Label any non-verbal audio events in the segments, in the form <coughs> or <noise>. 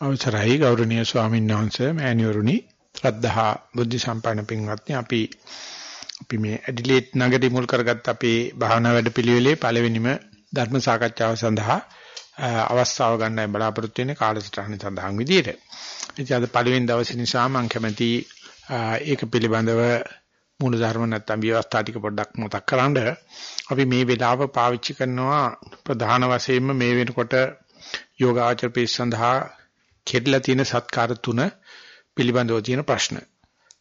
අවසරයි ගෞරවනීය ස්වාමීන් වහන්සේ මෑණිවරුනි ශ්‍රද්ධහා බුද්ධ සම්පන්න පින්වත්නි අපි අපි මේ ඇඩිලේට් නගරේ මුල් කරගත් අපේ භාවනා වැඩපිළිවෙලේ පළවෙනිම ධර්ම සාකච්ඡාව සඳහා අවස්ථාව ගන්නයි බලාපොරොත්තු වෙන්නේ කාලසටහන සඳහන් විදියට. ඉතින් අද පළවෙනි දවසේ නිසා මම කැමති ඒක පිළිබඳව මූල ධර්ම නැත්තම් ව්‍යවස්ථා ටික පොඩ්ඩක් මතක් කරන්න. අපි මේ වෙලාව පාවිච්චි කරනවා ප්‍රධාන වශයෙන්ම මේ වෙනකොට යෝගාචර පිළිස් සඳහා කෙරලා තියෙන සත්කාර තුන පිළිබඳව තියෙන ප්‍රශ්න.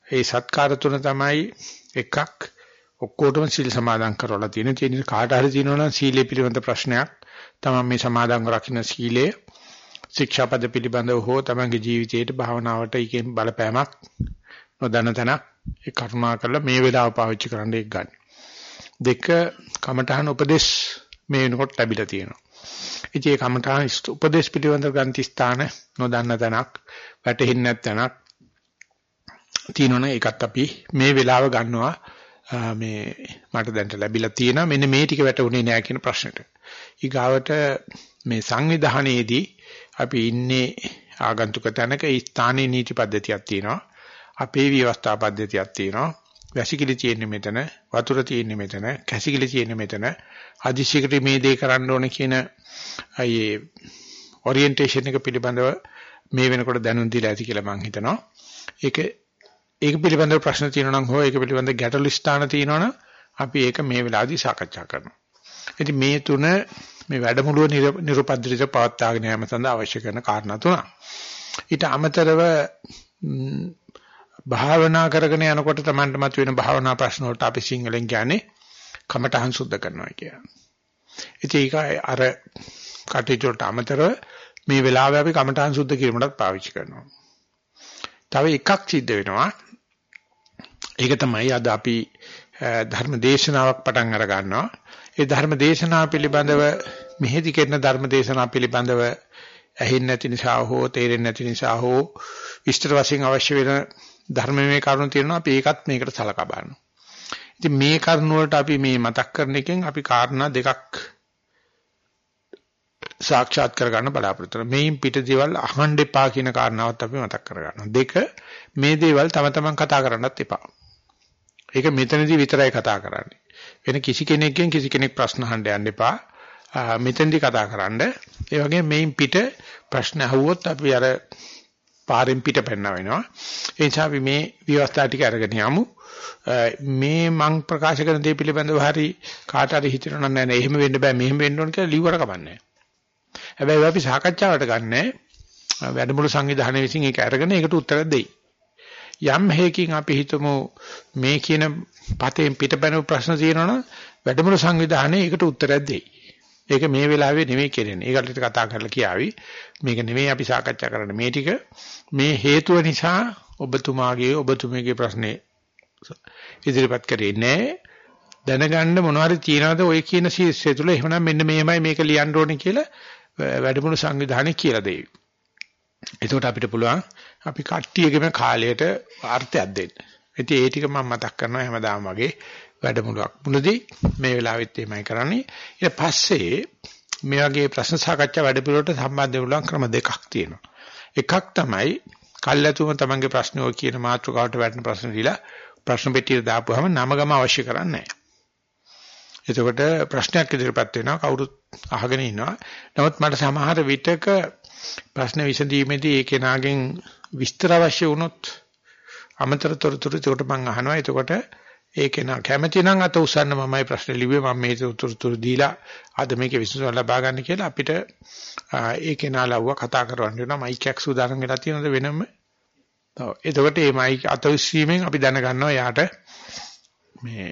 ඒ සත්කාර තුන තමයි එකක් ඔක්කොටම සීල් සමාදන් කරවලා තියෙන. ඒ නිසා කාට හරි තියෙනවා නම් සීලය පිළිබඳ ප්‍රශ්නයක් තමයි මේ සමාදන්ව රකින්න සීලය ශික්ෂාපද පිළිබඳව හෝ තමන්ගේ ජීවිතයට භාවනාවට ඒකෙන් බලපෑමක් නොදන්න තැනක් ඒ කරුණා කරලා මේ වෙලාව පාවිච්චි කරන්න එක ගන්න. දෙක කමඨහන උපදේශ මේ වෙනකොට ලැබිලා තියෙනවා. ඉතින් ඒ කමඨහන උපදේශ පිළිබඳව ගන්ති ස්ථාන නොදන්න තැනක් වැටහෙන්නේ නැත්නම් තියෙනවනේ ඒකත් අපි මේ වෙලාව ගන්නවා මේ මට දැන්ට ලැබිලා තියෙනවා මෙන්න මේ ටික වැටුනේ නෑ කියන ප්‍රශ්නෙට. ඊගාවට මේ සංවිධානයේදී අපි ඉන්නේ ආගන්තුක තැනක ඒ ස්ථානයේ නීති පද්ධතියක් තියෙනවා. අපේ ව්‍යවස්ථා පද්ධතියක් තියෙනවා. වැසිකිලි තියෙන්නේ මෙතන, වතුර තියෙන්නේ මෙතන, කැසිකිලි තියෙන්නේ මෙතන. අදිශීකට මේ දේ කරන්න ඕනේ කියන අයේ ඔරියන්ටේෂන් එක පිළිබඳව මේ වෙනකොට දැනුම් දීලා ඇති කියලා මම හිතනවා. ඒක ඒක පිළිබඳව ප්‍රශ්න තියෙනවා නම් හෝ ඒක පිළිබඳව ගැටලු ස්ථාන තියෙනවා නම් අපි ඒක මේ වෙලාවේදී සාකච්ඡා කරනවා. ඉතින් මේ තුන මේ වැඩමුළුව නිරුපද්‍රිත පවත්වාගෙන යාම සඳහා අවශ්‍ය කරන කාරණා තුනක්. ඊට අමතරව භාවනා කරගෙන යනකොට Tamanට මතුවෙන භාවනා ප්‍රශ්න වලට අපි සිංහලෙන් කියන්නේ කමඨහං සුද්ධ කරනවා කියන්නේ. ඉතින් ඒක අර කටයුතු වලට අමතරව මේ වෙලාවේ අපි කමඨහං සුද්ධ කිරීමටත් පාවිච්චි කරනවා. තව එකක් සිද්ධ වෙනවා. ඒක තමයි අද අපි ධර්ම දේශනාවක් පටන් අර ගන්නවා. ඒ ධර්ම දේශනාව පිළිබඳව මෙහෙදි කරන ධර්ම දේශනාව පිළිබඳව ඇහෙන්නේ නැති නිසා හෝ තේරෙන්නේ නැති නිසා හෝ විස්තර වශයෙන් අවශ්‍ය වෙන ධර්මමය කරුණු තියෙනවා අපි ඒකත් මේකට සලකා බලනවා. ඉතින් මේ කරුණ වලට අපි මේ මතක් කරන එකෙන් අපි කාරණා දෙකක් සාක්ෂාත් කරගන්න බලාපොරොත්තු වෙනවා. මේන් පිට දේවල් අහන්න එපා කියන කාරණාවත් අපි මතක් කරගන්නවා. දෙක මේ දේවල් තම තමන් කතා කරන්නත් එපා. ඒක මෙතනදී විතරයි කතා කරන්නේ. වෙන කිසි කෙනෙක්ගෙන් කිසි කෙනෙක් ප්‍රශ්න අහන්න යන්න එපා. මෙතෙන්දී කතා කරන්න. ඒ වගේම මේන් පිට ප්‍රශ්න අහුවොත් අපි අර පාරෙන් පිට පැනනවා වෙනවා. ඒ නිසා අපි මේ ව්‍යවස්ථා ටික අරගෙන යමු. මේ මං ප්‍රකාශ කරන දේ පිළිබඳව හරි කාට හරි හිතනවා නෑ නෑ එහෙම වෙන්න බෑ මෙහෙම වෙන්න ඕන කියලා ලිව්වට කමන්නේ. හැබැයි අපි සාකච්ඡාවට ගන්නෑ වැඩමුළු සංවිධානය විසින් ඒක අරගෙන ඒකට උත්තර දෙයි. යම් හේකින් අපි හිතමු මේ කියන පතෙන් පිටපැනු ප්‍රශ්න තියෙනවනම් වැඩමුළු සංවිධානය ඒකට උත්තරයක් දෙයි. ඒක මේ වෙලාවේ නෙමෙයි කෙරෙන්නේ. ඒකට කතා කරලා කියාවි. මේක නෙමෙයි අපි සාකච්ඡා කරන්නේ. මේ ටික මේ හේතුව නිසා ඔබතුමාගේ ඔබතුමීගේ ප්‍රශ්නේ ඉදිරිපත් කරේ නැහැ. දැනගන්න මොනවාරි තියනවාද ඔය කියන ශීර්ෂය තුල එහෙනම් මෙන්න මේමයි මේක ලියන්න ඕනේ කියලා වැඩමුළු සංවිධානය කියලා දෙයි. එතකොට අපිට පුළුවන් අපි කට්ටියගේම කාලයට අර්ථයක් දෙන්න. ඉතින් ඒ ටික මම මතක් කරනවා හැමදාම වගේ වැඩමුළුවක් මුලදී මේ වෙලාවෙත් එහෙමයි කරන්නේ. ඊට පස්සේ මේ වගේ ප්‍රශ්න සාකච්ඡා වැඩපිළිවෙලට සම්බන්ධ වෙන ක්‍රම දෙකක් තියෙනවා. එකක් තමයි කල්ැතුම තමන්ගේ ප්‍රශ්න ඔය කියන මාතෘකාවට වැටෙන ප්‍රශ්න දීලා ප්‍රශ්න පෙට්ටියට දාපුවාම නම ගම අවශ්‍ය කරන්නේ නැහැ. එතකොට ප්‍රශ්නයක් ඉදිරියපත් වෙනවා කවුරුත් අහගෙන ඉන්නවා. නමුත් මට සමහර විටක ප්‍රශ්න විසඳීමේදී ඒ කෙනාගෙන් විස්තර අවශ්‍ය වුණොත් අමතර තොරතුරු ඒකට මම අහනවා. එතකොට ඒ කෙනා කැමති නම් අත උස්සන්න මමයි ප්‍රශ්න ලිව්වේ මම මේ තොරතුරු දීලා අද මේකේ විසඳුම ලබා ගන්න කියලා අපිට ඒ කෙනා ලව්ව කතා කරවන්න වෙනවා මයික් එකක් සූදානම් වෙලා තියෙනවද වෙනම ඔව් එතකොට මේ මයික් අත උස්සීමෙන් අපි දැනගන්නවා යාට මේ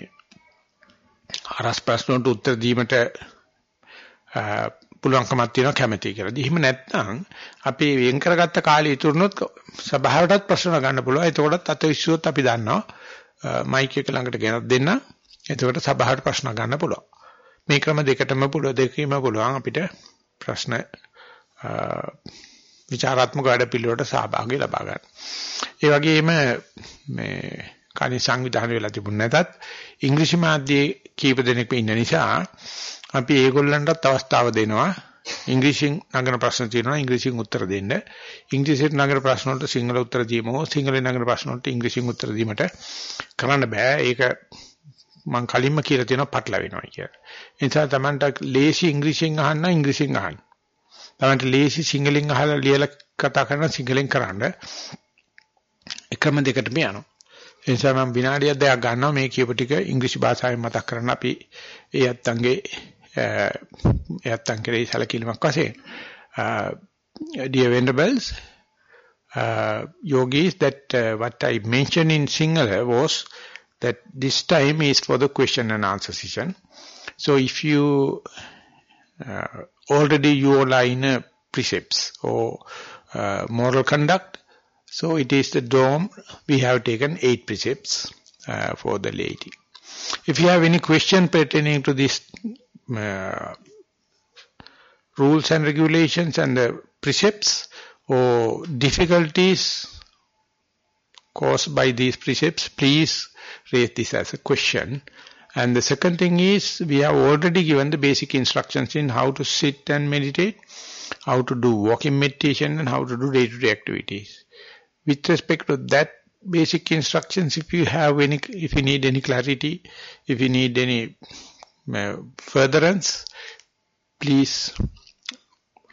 අරස් ප්‍රශ්න වලට උත්තර දීමට පුළුවන්කමක් තියෙනවා කැමැති කියලා. එහෙම නැත්නම් අපි වෙන් කරගත්ත කාලය ඉතුරුනොත් සභාවටත් ප්‍රශ්න ගන්න පුළුවන්. එතකොටත් අත විශ්වුවොත් අපි දන්නවා මයික් එක ළඟට ගෙනත් දෙන්න. එතකොට සභාවට ප්‍රශ්න ගන්න පුළුවන්. මේ ක්‍රම දෙකටම පුළුවන් දෙකීම පුළුවන් අපිට ප්‍රශ්න විචාරාත්මක වැඩ පිළිවෙලට සහභාගී ලබා ගන්න. ඒ වගේම මේ කණි සංවිධානය වෙලා තිබුණ නැතත් ඉංග්‍රීසි මාධ්‍යයේ කීප දෙනෙක් ඉන්න නිසා අපි ඒගොල්ලන්ටත් අවස්ථාව දෙනවා ඉංග්‍රීසියෙන් නගන ප්‍රශ්න තියෙනවා ඉංග්‍රීසියෙන් උත්තර දෙන්න. ඉංග්‍රීසියෙන් නගන ප්‍රශ්න වලට සිංහල උත්තර දීමු. සිංහලෙන් නගන ප්‍රශ්න වලට ඉංග්‍රීසියෙන් උත්තර දීමට කරන්න බෑ. ඒක මම කලින්ම කියලා තියෙනවා පටලවෙනවා කියලා. ඒ නිසා Tamanට ලේසි ඉංග්‍රීසියෙන් අහන්න ඉංග්‍රීසියෙන් අහන්න. Tamanට ලේසි සිංහලෙන් අහලා ලියලා කතා කරන සිංහලෙන් කරන්න. එකම දෙකටම යනවා. ඒ නිසා මම විනාඩියක් දෙකක් ගන්නවා මේ කියපු ටික ඉංග්‍රීසි භාෂාවෙන් මතක් කරන්න අපි ඒ අත්තන්ගේ ඒ අත්තන් කෙරෙහි සැලකිලිමක් වශයෙන්. dear venerables uh, yogis that uh, what I mentioned in Sinhala was that this time is for the question and answer session. So if you uh, already you are in a precepts or uh, moral conduct, so it is the dome. We have taken eight precepts uh, for the lady. If you have any question pertaining to these uh, rules and regulations and the precepts or difficulties caused by these precepts, please raise this as a question. And the second thing is, we have already given the basic instructions in how to sit and meditate, how to do walking meditation and how to do day-to-day -day activities with respect to that basic instructions, if you have any, if you need any clarity, if you need any uh, furtherance, please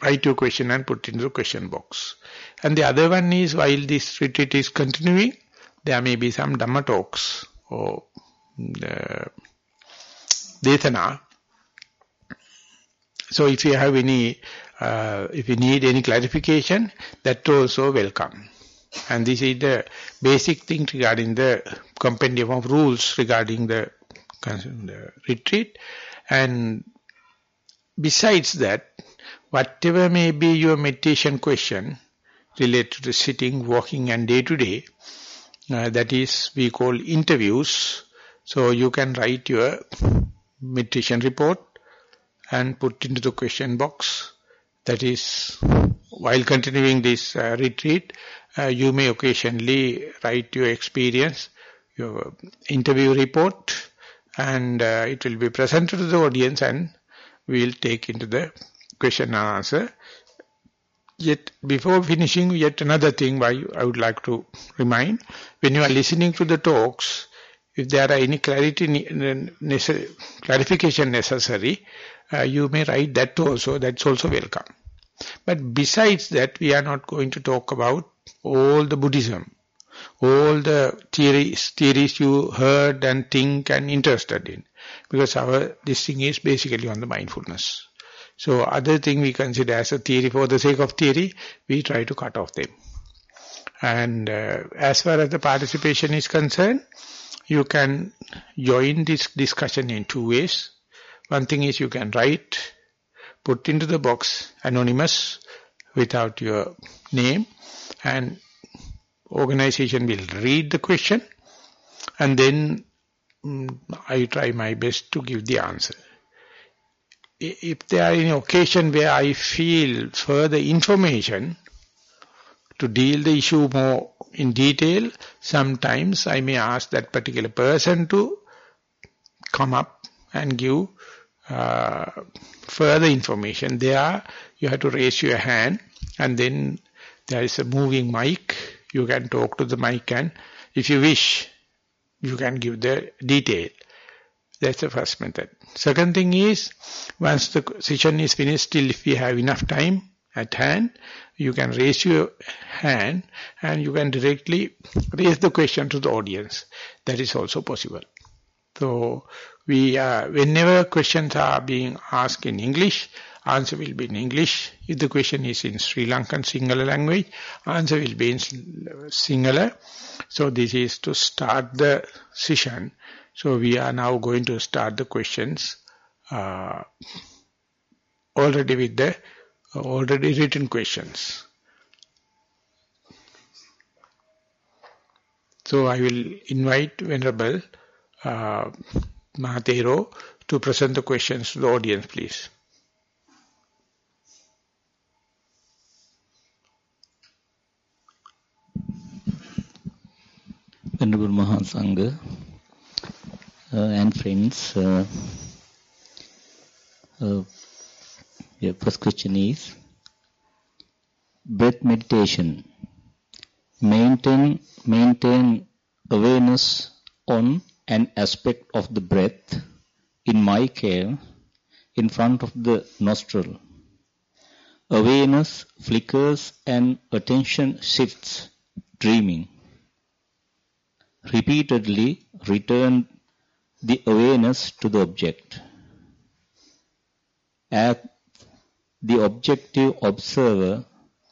write your question and put into the question box. And the other one is, while this retreat is continuing, there may be some Dhamma talks or uh, Desana. So if you have any, uh, if you need any clarification, that also welcome. And this is the basic thing regarding the compendium of rules regarding the, the retreat. And besides that, whatever may be your meditation question related to sitting, walking and day-to-day, -day, uh, that is we call interviews. So you can write your meditation report and put into the question box. That is, while continuing this uh, retreat, uh, you may occasionally write your experience, your interview report, and uh, it will be presented to the audience and we will take into the question and answer. Yet, before finishing, yet another thing why I would like to remind, when you are listening to the talks, if there are any clarity necessary, clarification necessary, uh, you may write that also, that's also welcome. But besides that, we are not going to talk about all the Buddhism, all the theories, theories you heard and think and interested in. Because our this thing is basically on the mindfulness. So other thing we consider as a theory for the sake of theory, we try to cut off them. And uh, as far as the participation is concerned, you can join this discussion in two ways. One thing is you can write, put into the box, anonymous, without your name and organization will read the question and then mm, I try my best to give the answer. If there are any occasion where I feel further information to deal the issue more in detail, sometimes I may ask that particular person to come up and give uh, further information. There you have to raise your hand and then there is a moving mic. You can talk to the mic and if you wish, you can give the detail. That's the first method. Second thing is, once the session is finished, still if you have enough time at hand, you can raise your hand and you can directly raise the question to the audience. That is also possible. So, we uh, whenever questions are being asked in English, answer will be in English. If the question is in Sri Lankan Sinhala language, answer will be in Sinhala. So this is to start the session. So we are now going to start the questions uh, already with the uh, already written questions. So I will invite Venerable uh, Mahatero to present the questions to the audience, please. Venerable Mahasangha uh, and friends, uh, uh, The first question is breath meditation. Maintain, maintain awareness on an aspect of the breath in my care in front of the nostril. Awareness flickers and attention shifts, dreaming. Repeatedly return the awareness to the object. At the objective observer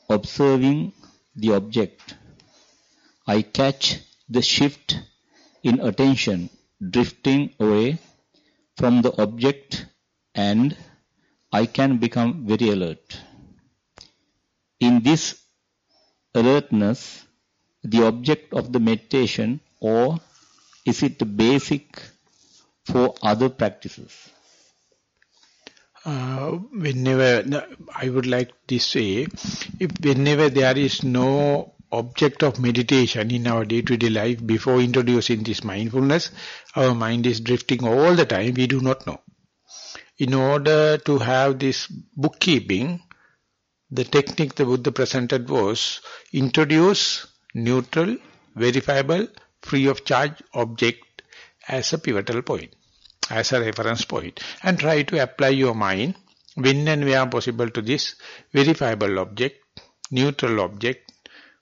observing the object, I catch the shift in attention drifting away from the object and I can become very alert. In this alertness, the object of the meditation or is it the basic for other practices? Uh, whenever I would like to say, if whenever there is no object of meditation in our day-to-day -day life before introducing this mindfulness, our mind is drifting all the time, we do not know. In order to have this bookkeeping, the technique the Buddha presented was introduce neutral, verifiable, free of charge object as a pivotal point, as a reference point, and try to apply your mind when and where possible to this verifiable object, neutral object,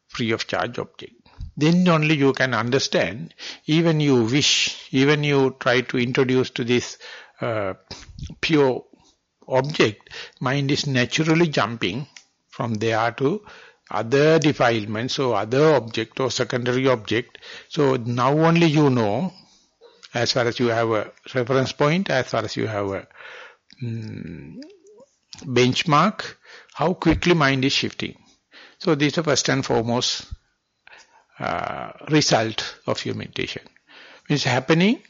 free of charge object. Then only you can understand, even you wish, even you try to introduce to this uh, pure object, mind is naturally jumping from there to other defilements or other object or secondary object. So now only you know, as far as you have a reference point, as far as you have a um, benchmark, how quickly mind is shifting. So this is the first and foremost uh, result of your meditation. It's happening,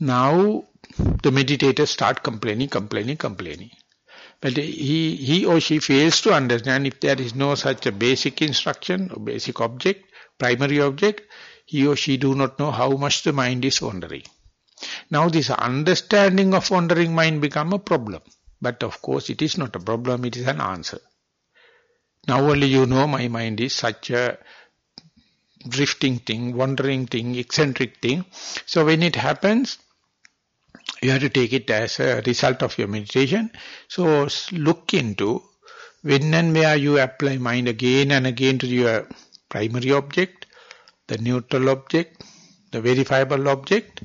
now the meditators start complaining, complaining, complaining. But he, he or she fails to understand if there is no such a basic instruction or basic object, primary object, he or she do not know how much the mind is wandering. Now this understanding of wandering mind become a problem. But of course it is not a problem, it is an answer. Now only you know my mind is such a drifting thing, wandering thing, eccentric thing. So when it happens, you have to take it as a result of your meditation. So look into when and where you apply mind again and again to your primary object, the neutral object, the verifiable object,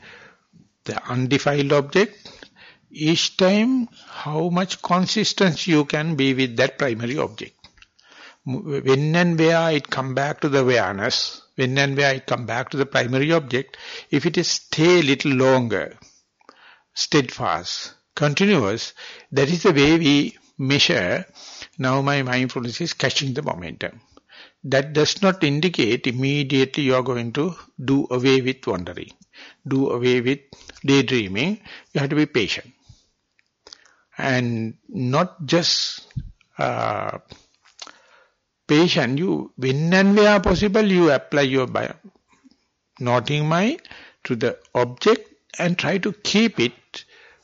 the undefiled object, each time how much consistency you can be with that primary object. When and where it come back to the awareness, when and where it come back to the primary object, if it is stay a little longer, steadfast, continuous. That is the way we measure, now my mindfulness is catching the momentum. That does not indicate immediately you are going to do away with wandering, do away with daydreaming. You have to be patient. And not just uh, patient, you, when and where possible, you apply your noting mind to the object and try to keep it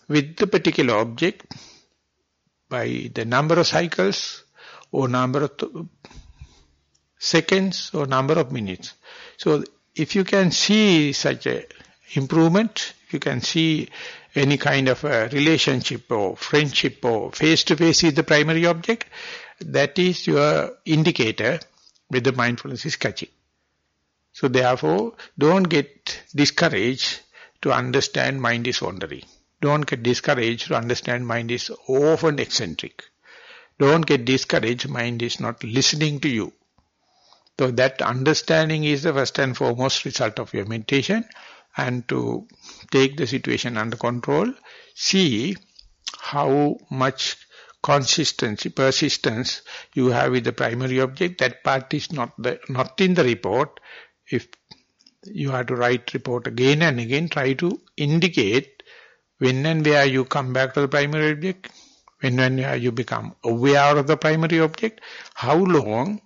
with the particular object by the number of cycles or number of seconds or number of minutes. So if you can see such a improvement, you can see any kind of a relationship or friendship or face-to-face -face is the primary object, that is your indicator whether mindfulness is catching. So therefore, don't get discouraged to understand mind is wandering. Don't get discouraged to understand mind is often eccentric. Don't get discouraged, mind is not listening to you. So that understanding is the first and foremost result of your meditation and to take the situation under control, see how much consistency, persistence you have with the primary object. That part is not the, not in the report. If you have to write report again and again, try to indicate when and where you come back to the primary object, when and where you become aware of the primary object, how long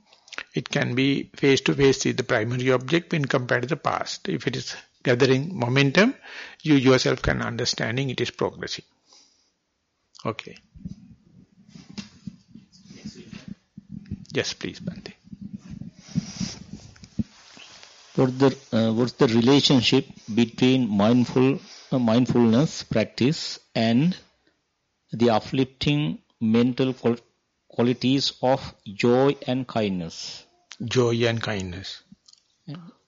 it can be face-to-face with the primary object when compared to the past. If it is gathering momentum, you yourself can understanding it is progressing. Okay. Yes, please. What's the, uh, what's the relationship between mindful mindfulness practice and the uplifting mental qualities of joy and kindness? Joy and kindness.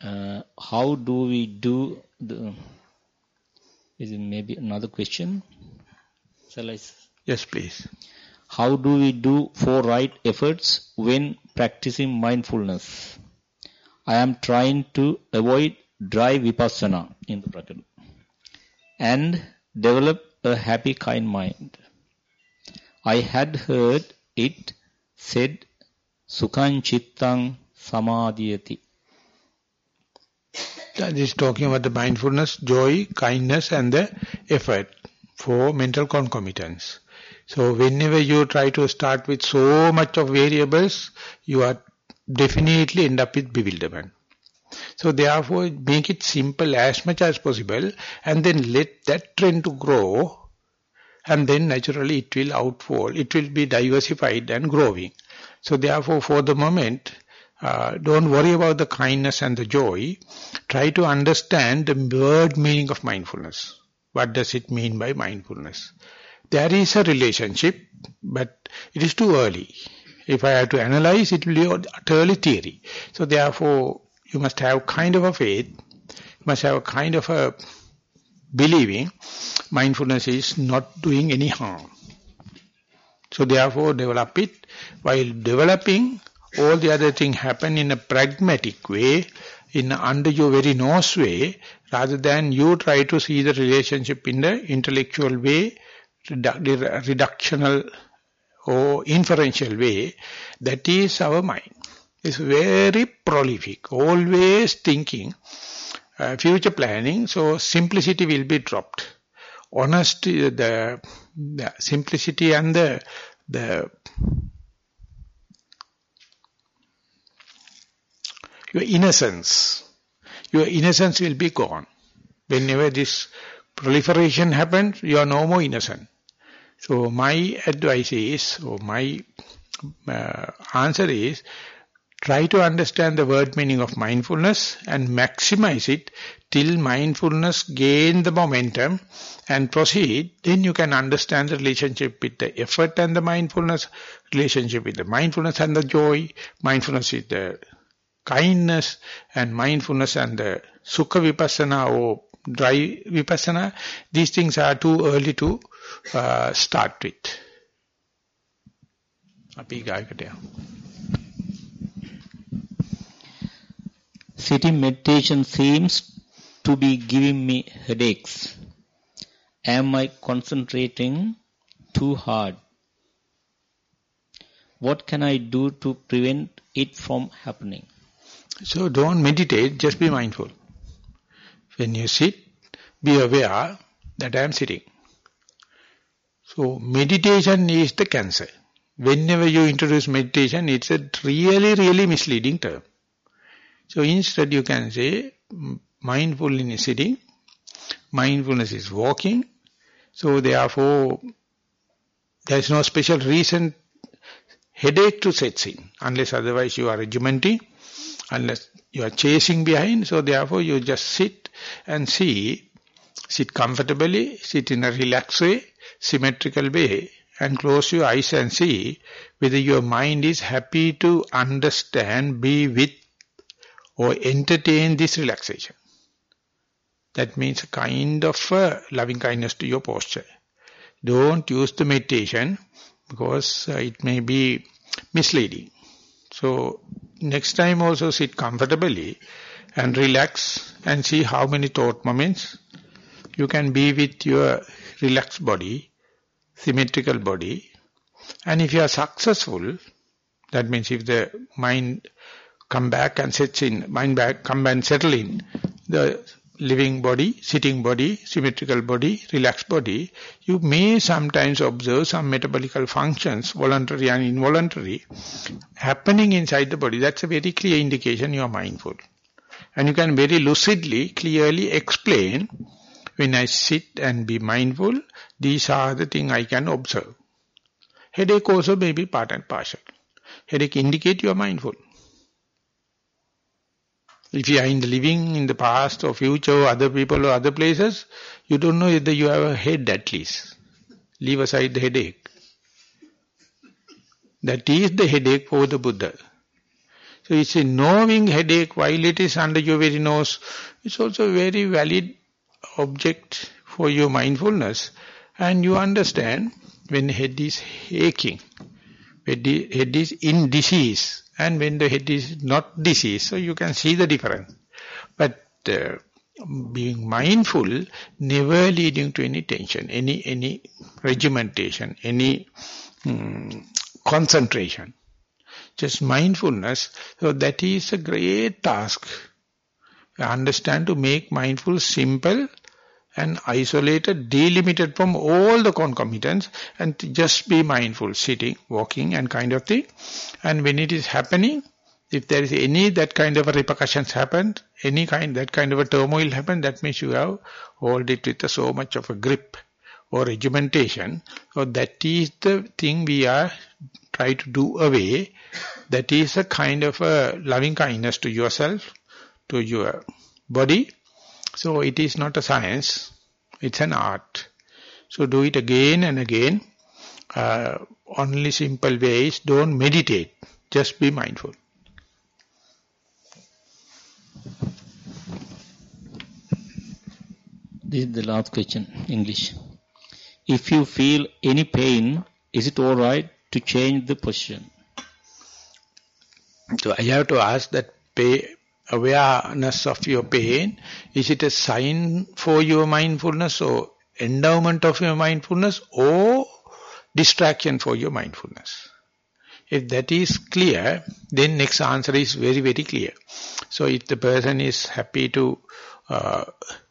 Uh, how do we do the? Is it maybe another question? Shall I? Yes, please. How do we do four right efforts when practicing mindfulness? I am trying to avoid dry vipassana in the bracket and develop a happy kind mind. I had heard it said sukhan chittang samadhyati. That is talking about the mindfulness, joy, kindness and the effort for mental concomitants. So whenever you try to start with so much of variables, you are definitely end up with bewilderment. So therefore make it simple as much as possible and then let that trend to grow and then naturally it will outfall. It will be diversified and growing. So therefore for the moment, uh, don't worry about the kindness and the joy. Try to understand the word meaning of mindfulness. What does it mean by mindfulness? There is a relationship, but it is too early. If I have to analyze, it will be utterly theory. So therefore, you must have kind of a faith, you must have a kind of a believing mindfulness is not doing any harm. So therefore develop it. While developing, all the other things happen in a pragmatic way, in under your very nose way, rather than you try to see the relationship in the intellectual way, redu- reductional or inferential way. That is our mind. It's very prolific, always thinking, uh, future planning, so simplicity will be dropped. Honesty, the, the simplicity and the, the your innocence, your innocence will be gone. Whenever this proliferation happens, you are no more innocent. So my advice is, or my uh, answer is, try to understand the word meaning of mindfulness and maximize it till mindfulness gain the momentum and proceed, then you can understand the relationship with the effort and the mindfulness, relationship with the mindfulness and the joy, mindfulness with the kindness and mindfulness and the sukha vipassana or dry vipassana, these things are too early to uh, start with. අපි ගායකට යමු. Sitting meditation seems to be giving me headaches. Am I concentrating too hard? What can I do to prevent it from happening? So don't meditate, just be mindful. When you sit, be aware that I am sitting. So meditation is the cancer. Whenever you introduce meditation, it's a really, really misleading term. So instead you can say, mindfulness is sitting, mindfulness is walking. So therefore, there is no special reason, headache to set in, unless otherwise you are regimenting, unless you are chasing behind. So therefore you just sit and see, sit comfortably, sit in a relaxed way, symmetrical way, and close your eyes and see whether your mind is happy to understand, be with, or entertain this relaxation. That means a kind of uh, loving kindness to your posture. Don't use the meditation because uh, it may be misleading. So next time also sit comfortably and relax and see how many thought moments you can be with your relaxed body, symmetrical body. And if you are successful, that means if the mind come back and sets in, mind back, come and settle in, the living body, sitting body, symmetrical body, relaxed body, you may sometimes observe some metabolical functions, voluntary and involuntary, happening inside the body. That's a very clear indication you are mindful. And you can very lucidly, clearly explain, when I sit and be mindful, these are the things I can observe. Headache also may be part and partial. Headache indicate you are mindful. If you are in the living in the past or future or other people or other places, you don't know whether you have a head at least. Leave aside the headache. That is the headache for the Buddha. So it's a knowing headache while it is under your very nose. It's also a very valid object for your mindfulness. And you understand when head is aching, head is in disease, and when the head is not disease. So you can see the difference. But uh, being mindful, never leading to any tension, any any regimentation, any um, concentration. Just mindfulness. So that is a great task. Understand to make mindful simple and isolated, delimited from all the concomitants and just be mindful, sitting, walking and kind of thing. And when it is happening, if there is any that kind of a repercussions happened, any kind that kind of a turmoil happened, that means you have hold it with a, so much of a grip or regimentation. So that is the thing we are try to do away. That is a kind of a loving kindness to yourself, to your body. So it is not a science, it's an art. So do it again and again. Uh, only simple ways, don't meditate, just be mindful. This is the last question, English. If you feel any pain, is it all right to change the position? So I have to ask that pay awareness of your pain, is it a sign for your mindfulness or endowment of your mindfulness or distraction for your mindfulness? If that is clear, then next answer is very, very clear. So if the person is happy to uh,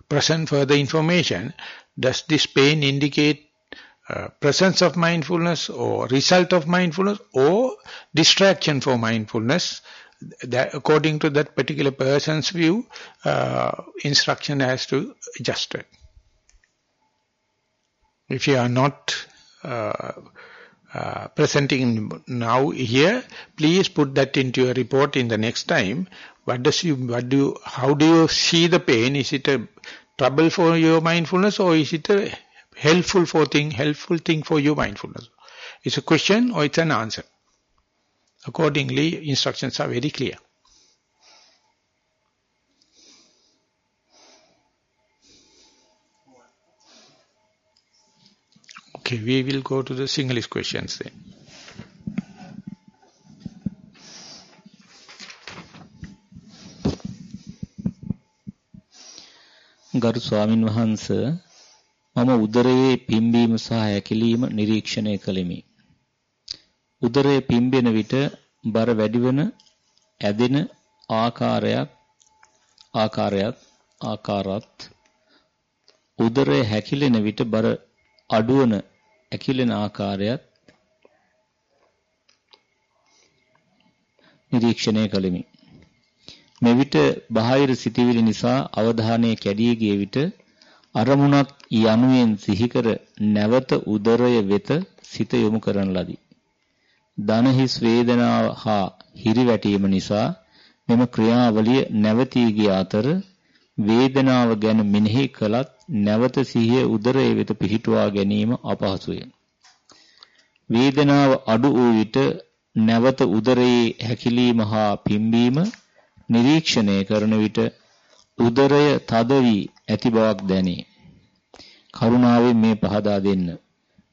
present further information, does this pain indicate uh, presence of mindfulness or result of mindfulness or distraction for mindfulness? That, according to that particular person's view, uh, instruction has to adjust it. If you are not uh, uh, presenting now here, please put that into your report in the next time. What does you, what do you, how do you see the pain? Is it a trouble for your mindfulness or is it a helpful for thing, helpful thing for your mindfulness? It's a question or it's an answer. Accordingly, instructions are very clear. Okay, we will go to the Singlish questions then. ගරු ස්වාමින් වහන්ස මම උදරයේ පිම්බීම සහ හැකිලිම නිරීක්ෂණය කළෙමි. උදරයේ පිම්බෙන විට බර වැඩිවන ඇදෙන ආකාරයක් ආකාරයක් ආකාරات උදරය හැකිලෙන විට බර අඩුවන ඇකිලෙන ආකාරයත් නිරීක්ෂණය කළෙමි. මෙවිට බාහිර සිටිවිලි නිසා අවධානය කැඩී ගිය විට අරමුණක් යනුවෙන් සිහිකර නැවත උදරය වෙත සිත යොමු කරන ලදී. දනහිස් වේදනාව හා හිරිවැටීම නිසා මෙම ක්‍රියාවලිය නැවතී ගිය අතර වේදනාව ගැන මෙනෙහි කළත් නැවත සිහිය උදරයේ වෙත පිහිටුවා ගැනීම අපහසුය. වේදනාව අඩු වූ විට නැවත උදරයේ හැකිලීම හා පිම්බීම නිරීක්ෂණය කරන විට උදරය තද වී ඇති බවක් දැනේ. කරුණාවෙන් මේ පහදා දෙන්න.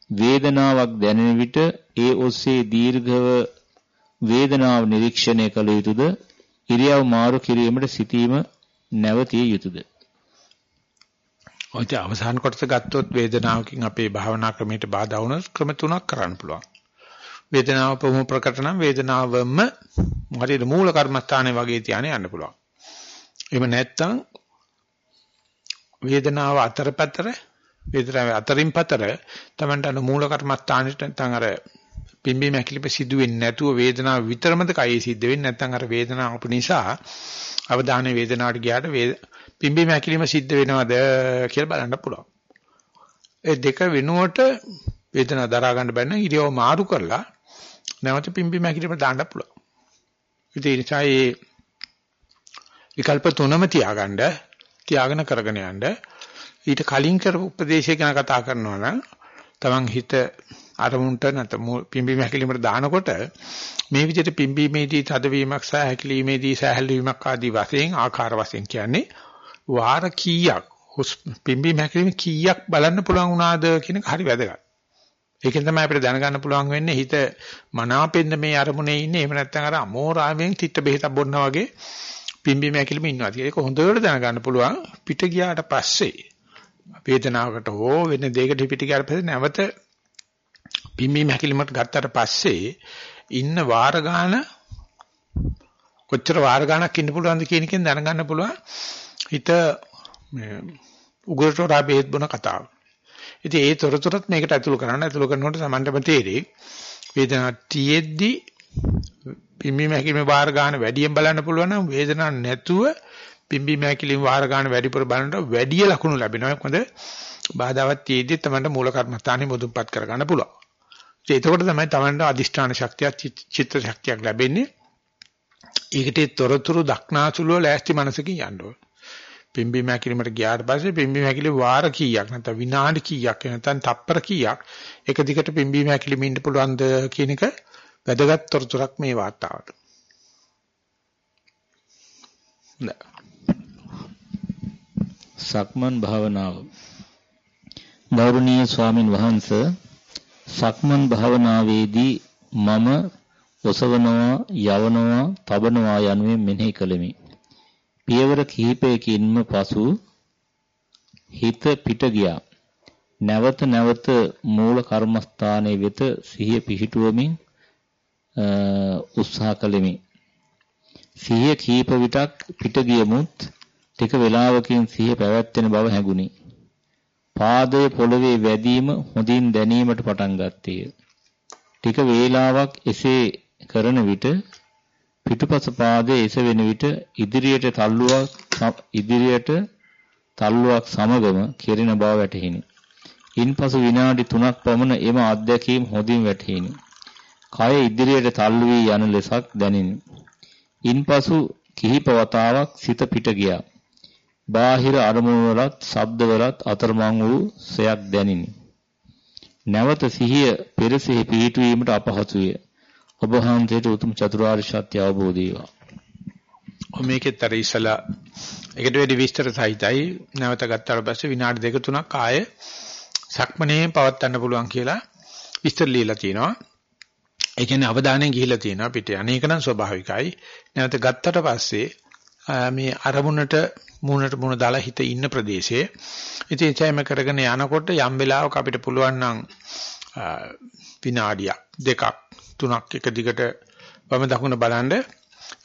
වේදනාවක් දැනෙන විට ඒ ඔස්සේ දීර්ඝව වේදනාව නිරීක්ෂණය කළ යුතුද? ඉරියව් මාරු කිරීමට සිටීම නැවතිය යුතුද? ඔය අවසාන කොටස ගත්තොත් වේදනාවකින් අපේ භාවනා ක්‍රමයට බාධා වුණ ක්‍රම තුනක් කරන්න පුළුවන්. වේදනාව ප්‍රමු ප්‍රකට නම් වේදනාවම හරියට මූල කර්මස්ථානයේ වගේ තියාගෙන යන්න පුළුවන්. එහෙම නැත්නම් වේදනාව අතරපතර වේදනාව අතරින් පතර තමන්ට අර මූල කර්මස්ථානෙට නැත්නම් අර පිම්බි මැකිලිප සිදු වෙන්නේ නැතුව වේදනාව විතරමද කයේ සිද්ධ වෙන්නේ නැත්නම් අර වේදනාව අපු නිසා අවධානය වේදනාවට ගියාට පිම්බි මැකිලිම සිද්ධ වෙනවද කියලා බලන්න පුළුවන්. ඒ දෙක වෙනුවට වේදනාව දරා ගන්න බැන්න ඉරියව මාරු කරලා නැවත පිම්බි මැකිලිම දාන්න පුළුවන්. ඉතින් ඒ නිසා මේ විකල්ප තුනම තියාගන්න තියාගෙන කරගෙන යන්න ඊට කලින් කරපු උපදේශය ගැන කතා කරනවා නම් තමන් හිත අරමුණට නැත්නම් පිම්බීම හැකිලිමට දානකොට මේ විදිහට පිම්බීමේදී තදවීමක් සහ හැකිලීමේදී සහැල්ලීමක් ආදී වශයෙන් ආකාර වශයෙන් කියන්නේ වාර කීයක් පිම්බීම හැකිලිම කීයක් බලන්න පුළුවන් වුණාද කියන එක හරි වැදගත්. ඒකෙන් තමයි අපිට දැනගන්න පුළුවන් වෙන්නේ හිත මනාපෙන්න මේ අරමුණේ ඉන්නේ එහෙම නැත්නම් අර අමෝරාවෙන් තිත්ත බෙහෙතක් බොන්නා වගේ පිම්බීම හැකිලිම ඉන්නවා. ඒක හොඳට දැනගන්න පුළුවන් පිට ගියාට පස්සේ වේදනාවකට හෝ වෙන දෙයකට පිට ගියාට පස්සේ නැවත පිම්බීම හැකිලිමත් ගත්තට පස්සේ ඉන්න වාර ගාන කොච්චර වාර ගානක් ඉන්න පුළුවන්ද කියන එකෙන් දැනගන්න පුළුවන් හිත උගරට රා බෙහෙත් බොන කතාව. ඉතින් ඒ තොරතුරත් මේකට ඇතුළු කරන්න ඇතුළු කරනකොට සමන්ඩම තේරෙයි වේදනාවක් තියෙද්දි පිම්බීම හැකිලිම වාර ගාන වැඩියෙන් බලන්න පුළුවන් නම් වේදනාවක් නැතුව පිම්බීම හැකිලිම වාර ගන්න වැඩිපුර බලනකොට වැඩි ලකුණු ලැබෙනවා. මොකද බාධාවත් තියෙද්දි තමයි මූල කර්මස්ථානෙ මුදුන්පත් කරගන්න පුළුවන්. ඒ එතකොට තමයි Tamanට අදිෂ්ඨාන ශක්තියක් චිත්ත ශක්තියක් ලැබෙන්නේ. ඒකට තොරතුරු දක්නාසුලුව ලෑස්ති මනසකින් යන්න ඕන. පිම්බීම හැකිලිමට ගියාට පස්සේ පිම්බීම හැකිලි වාර කීයක් නැත්නම් විනාඩි කීයක් නැත්නම් තප්පර කීයක් එක දිගට පිම්බීම හැකිලිම ඉන්න පුළුවන්ද කියන එක වැදගත් තොරතුරක් මේ වාතාවරණයට. නෑ සක්මන් භාවනාව ගෞරවනීය ස්වාමින් වහන්සේ සක්මන් භාවනාවේදී මම ඔසවනවා යවනවා තබනවා යනුවෙන් මෙනෙහි කළෙමි. පියවර කිහිපයකින්ම පසු හිත පිට ගියා. නැවත නැවත මූල කර්මස්ථානයේ වෙත සිහිය පිහිටුවමින් උත්සාහ කළෙමි. සිහිය කීප විටක් පිට ගියමුත් ටික වේලාවකින් සිහිය පැවැත්වෙන බව හැඟුණි. පාදයේ පොළවේ වැදීම හොඳින් දැනීමට පටන් ගත්තේය. ටික වේලාවක් එසේ කරන විට පිටුපස පාදයේ එසවෙන විට ඉදිරියට තල්ලුවක් ඉදිරියට තල්ලුවක් සමගම කෙරෙන බව වැටහිණි. ඉන්පසු විනාඩි 3ක් පමණ එම අත්දැකීම් හොඳින් වැටහිණි. කය ඉදිරියට තල්ලු වී යන ලෙසක් දැනිනි. ඉන්පසු කිහිප වතාවක් සිත පිට ගියා. බාහිර අරමුණු වලත් ශබ්ද වලත් අතරමං වූ සයක් දැනිනි. නැවත සිහිය පෙරසෙහි පිහිටුවීමට අපහසුය. ඔබ වහන්සේට උතුම් චතුරාර්ය සත්‍ය අවබෝධ වේවා. මේකෙත් අර ඉස්සලා ඒකට වැඩි විස්තර සහිතයි නැවත ගත්තාට පස්සේ විනාඩි දෙක තුනක් ආයේ සක්මනේ පවත්වන්න පුළුවන් කියලා විස්තර ලියලා තියෙනවා. ඒ කියන්නේ අවධානයෙන් ගිහිලා තියෙනවා පිට අනේක නම් ස්වභාවිකයි. නැවත ගත්තට පස්සේ මේ අරමුණට මූණට මූණ දාලා හිත ඉන්න ප්‍රදේශයේ ඉතින් එචයම කරගෙන යනකොට යම් වෙලාවක අපිට පුළුවන් නම් විනාඩියක් දෙකක් තුනක් එක දිගට වම දකුණ බලන්න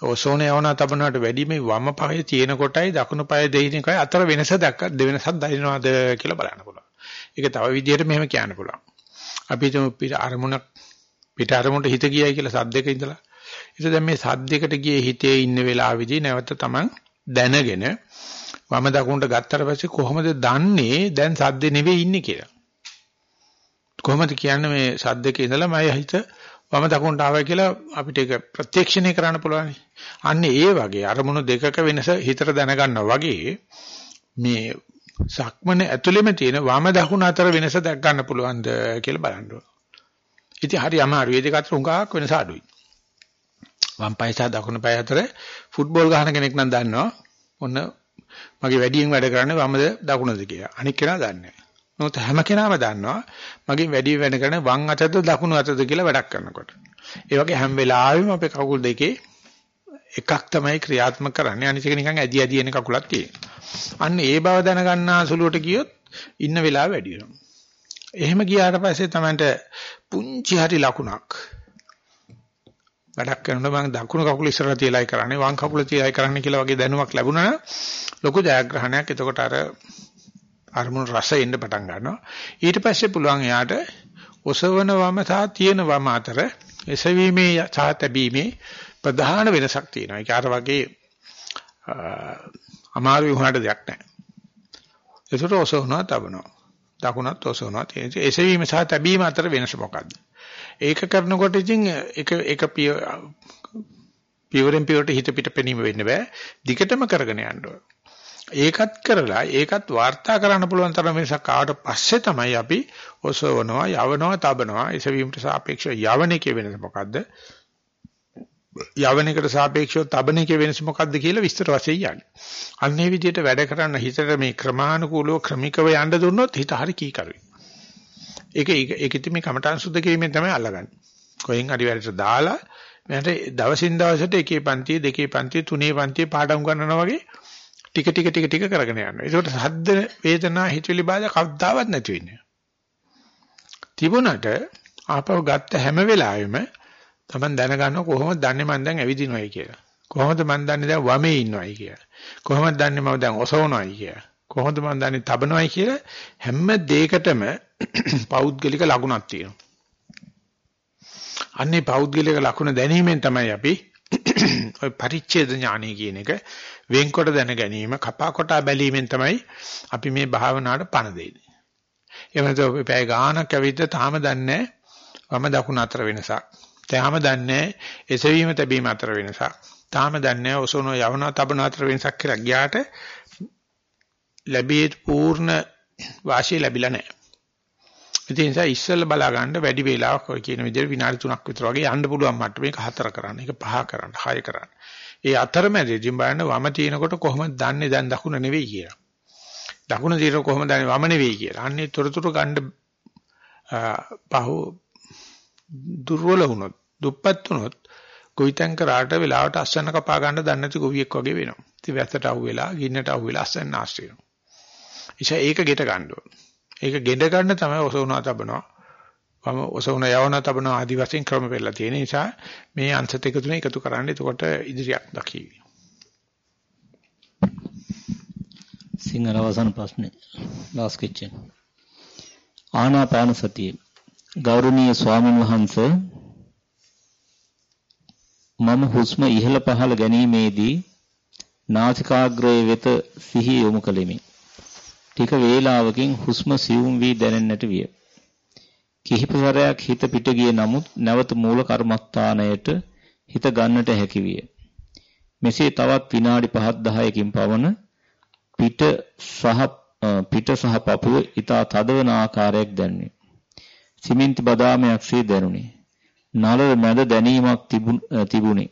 ඕසෝන යවන තබනකට වැඩි මේ වම පායේ තියෙන කොටයි දකුණු පායේ දෙයින් එකයි අතර වෙනස දැක්ක දෙවෙනසක් දකින්නවද කියලා බලන්න පුළුවන්. ඒක තව විදිහට මෙහෙම කියන්න පුළුවන්. අපි හිතමු පිට අරමුණක් පිට අරමුණට හිත ගියයි කියලා සද්දක ඉඳලා. ඒක දැන් මේ සද්දයකට ගියේ හිතේ ඉන්න වෙලාවෙදී නැවත තමන් දැනගෙන වම දකුණට ගත්තට පස්සේ කොහොමද දන්නේ දැන් සද්දේ නෙවෙයි ඉන්නේ කියලා? කොහොමද කියන්නේ මේ සද්දක ඉඳලා මම හිත වම දකුණට ආවයි කියලා අපිට ඒක ප්‍රත්‍යක්ෂණය කරන්න පුළුවන්. අන්න ඒ වගේ අරමුණු දෙකක වෙනස හිතට දැනගන්නවා වගේ මේ සක්මන ඇතුළෙම තියෙන වම දකුණ අතර වෙනස දැක් ගන්න පුළුවන්ද කියලා බලන්න ඕන. ඉතින් හරි අමාරු. ඒ දෙක අතර උඟාක් වෙනස අඩුයි. වම් පාය සහ දකුණු පාය අතර ෆුට්බෝල් ගහන කෙනෙක් නම් දන්නවා. ඔන්න මගේ වැඩියෙන් වැඩ කරන්නේ වමද දකුණද කියලා. අනික් කෙනා දන්නේ නැහැ. නමුත් හැම කෙනාම දන්නවා මගේ වැඩි වැඩ කරන්නේ වම් අතද දකුණු අතද කියලා වැඩක් කරනකොට. ඒ වගේ හැම වෙලාවෙම අපේ කකුල් දෙකේ එකක් තමයි ක්‍රියාත්මක කරන්නේ. අනිත් එක නිකන් ඇදි ඇදි එන කකුලක් තියෙනවා. අන්න ඒ බව දැනගන්නා සුළුවට ගියොත් ඉන්න වෙලාව වැඩි වෙනවා. එහෙම ගියාට පස්සේ තමයි පුංචි හරි ලකුණක් වැඩක් කරනකොට මම දකුණු කකුල ඉස්සරහට තියලායි කරන්නේ වම් කකුල තියලායි කරන්නේ කියලා වගේ දැනුමක් ලැබුණා නම් ලොකු ජයග්‍රහණයක්. එතකොට අර අරමුණු රස එන්න පටන් ගන්නවා. ඊට පස්සේ පුළුවන් එයාට ඔසවන වම සහ තියෙන වම අතර එසවීමේ සහ තැබීමේ ප්‍රධාන වෙනසක් තියෙනවා. ඒක අර වගේ අමාරු වුණාට දෙයක් නැහැ. ඒකට ඔසවනවා තබනවා. දකුණත් ඔසවනවා. එසවීම සහ තැබීම අතර වෙනස මොකක්ද? ඒක කරනකොට ඉතින් එක එක පියවරෙන් පියවරට හිත පිට පෙනීම වෙන්න බෑ. දිගටම කරගෙන යන්න ඒකත් කරලා ඒකත් වාර්තා කරන්න පුළුවන් තරම මිසක් ආවට පස්සේ තමයි අපි ඔසවනවා යවනවා තබනවා එසවීමට සාපේක්ෂව යවන එකේ වෙනස මොකද්ද යවන එකට සාපේක්ෂව තබන එකේ වෙනස මොකද්ද කියලා විස්තර වශයෙන් යන්නේ. අන්න ඒ විදිහට වැඩ කරන්න හිතට මේ ක්‍රමානුකූලව ක්‍රමිකව යන්න දුන්නොත් හිත හරි කීකරුයි. ඒක ඒක ඉතින් මේ කමඨාන් සුද්ධ කිරීමෙන් තමයි අල්ලගන්නේ. කොහෙන් හරි වැඩට දාලා මට දවසින් දවසට එකේ පන්තියේ දෙකේ පන්තියේ තුනේ පන්තියේ පාඩම් කරනවා වගේ ටික ටික ටික ටික කරගෙන යනවා. ඒකට සද්ද වේදනා හිතවිලි බාධා කවදාවත් නැති වෙන්නේ. තිබුණට ආපහු ගත්ත හැම වෙලාවෙම Taman දැනගන්න කොහොමද දන්නේ මම දැන් ඇවිදිනවයි කියලා. කොහොමද මම දන්නේ දැන් වමේ ඉන්නවයි කියලා. කොහොමද දන්නේ මම දැන් ඔසවනවයි කියලා. කොහොමද මම දන්නේ තබනවයි කියලා හැම දෙයකටම <coughs> පෞද්ගලික ලකුණක් තියෙනවා. අන්නේ පෞද්ගලික ලකුණ දැනීමෙන් තමයි අපි <coughs> ඔය පරිච්ඡේද ඥානය කියන එක වෙන්කොට දැන ගැනීම කපා කොටා බැලීමෙන් තමයි අපි මේ භාවනාවට පණ දෙන්නේ. එහෙම නැත්නම් පැය ගානක් ඇවිත් තාම දන්නේ වම දකුණ අතර වෙනසක්. තාම දන්නේ එසවීම තැබීම අතර වෙනසක්. තාම දන්නේ ඔසවන යවන තබන අතර වෙනසක් කියලා ගියාට ලැබී පූර්ණ වාසිය ලැබිලා නැහැ. ඒ නිසා ඉස්සෙල්ල බලා ගන්න වැඩි වේලාවක් ඔය කියන විදිහට විනාඩි 3ක් විතර වගේ යන්න පුළුවන් මට්ටම මේක හතර කරන්න. ඒක පහ කරන්න, හය කරන්න. ඒ අතරමැදදී බලන්න වම තිනකොට කොහොමද දන්නේ දැන් දකුණ නෙවෙයි කියලා. දකුණ තියෙන කොහොමද දන්නේ වම නෙවෙයි කියලා. අන්නේ තොරතුරු ගන්න පහු දුර්වල වුණොත්, දුප්පත් වුණොත් ගොවිතැන් කරාට වෙලාවට අස්සන්න කපා ගන්න දන්නේ නැති ගොවියෙක් වගේ වෙනවා. ඉතින් වැස්සට අහු වෙලා, ගින්නට අහු වෙලා අස්සන්න ආශ්‍රය වෙනවා. ඉතින් ඒක ගෙට ගන්න ඕන. ඒක ගෙඩ ගන්න තමයි ඔසවනවා තබනවා. වම ඔසවන යවන තබන ආදි වශයෙන් ක්‍රම පෙළලා තියෙන නිසා මේ අංශ දෙක තුන එකතු කරන්න එතකොට ඉදිරියක් දකිවි. සිංහල අවසන් ප්‍රශ්නේ last question. ආනාපාන සතිය ගෞරවනීය ස්වාමීන් වහන්සේ මම හුස්ම ඉහළ පහළ ගැනීමේදී නාසිකාග්‍රය වෙත සිහිය යොමු කළෙමි. ටික වේලාවකින් හුස්ම සියුම් වී දැනෙන්නට විය. කිහිප සැරයක් හිත පිට ගිය නමුත් නැවත මූල කර්මස්ථානයට හිත ගන්නට හැකි විය. මෙසේ තවත් විනාඩි 5 10කින් පවන පිට සහ පිට සහ පපුව ඊතා තදවන ආකාරයක් දැනුනි. සිමෙන්ති බදාමයක් සේ දැනුනි. නලල මැද දැනීමක් තිබුණි.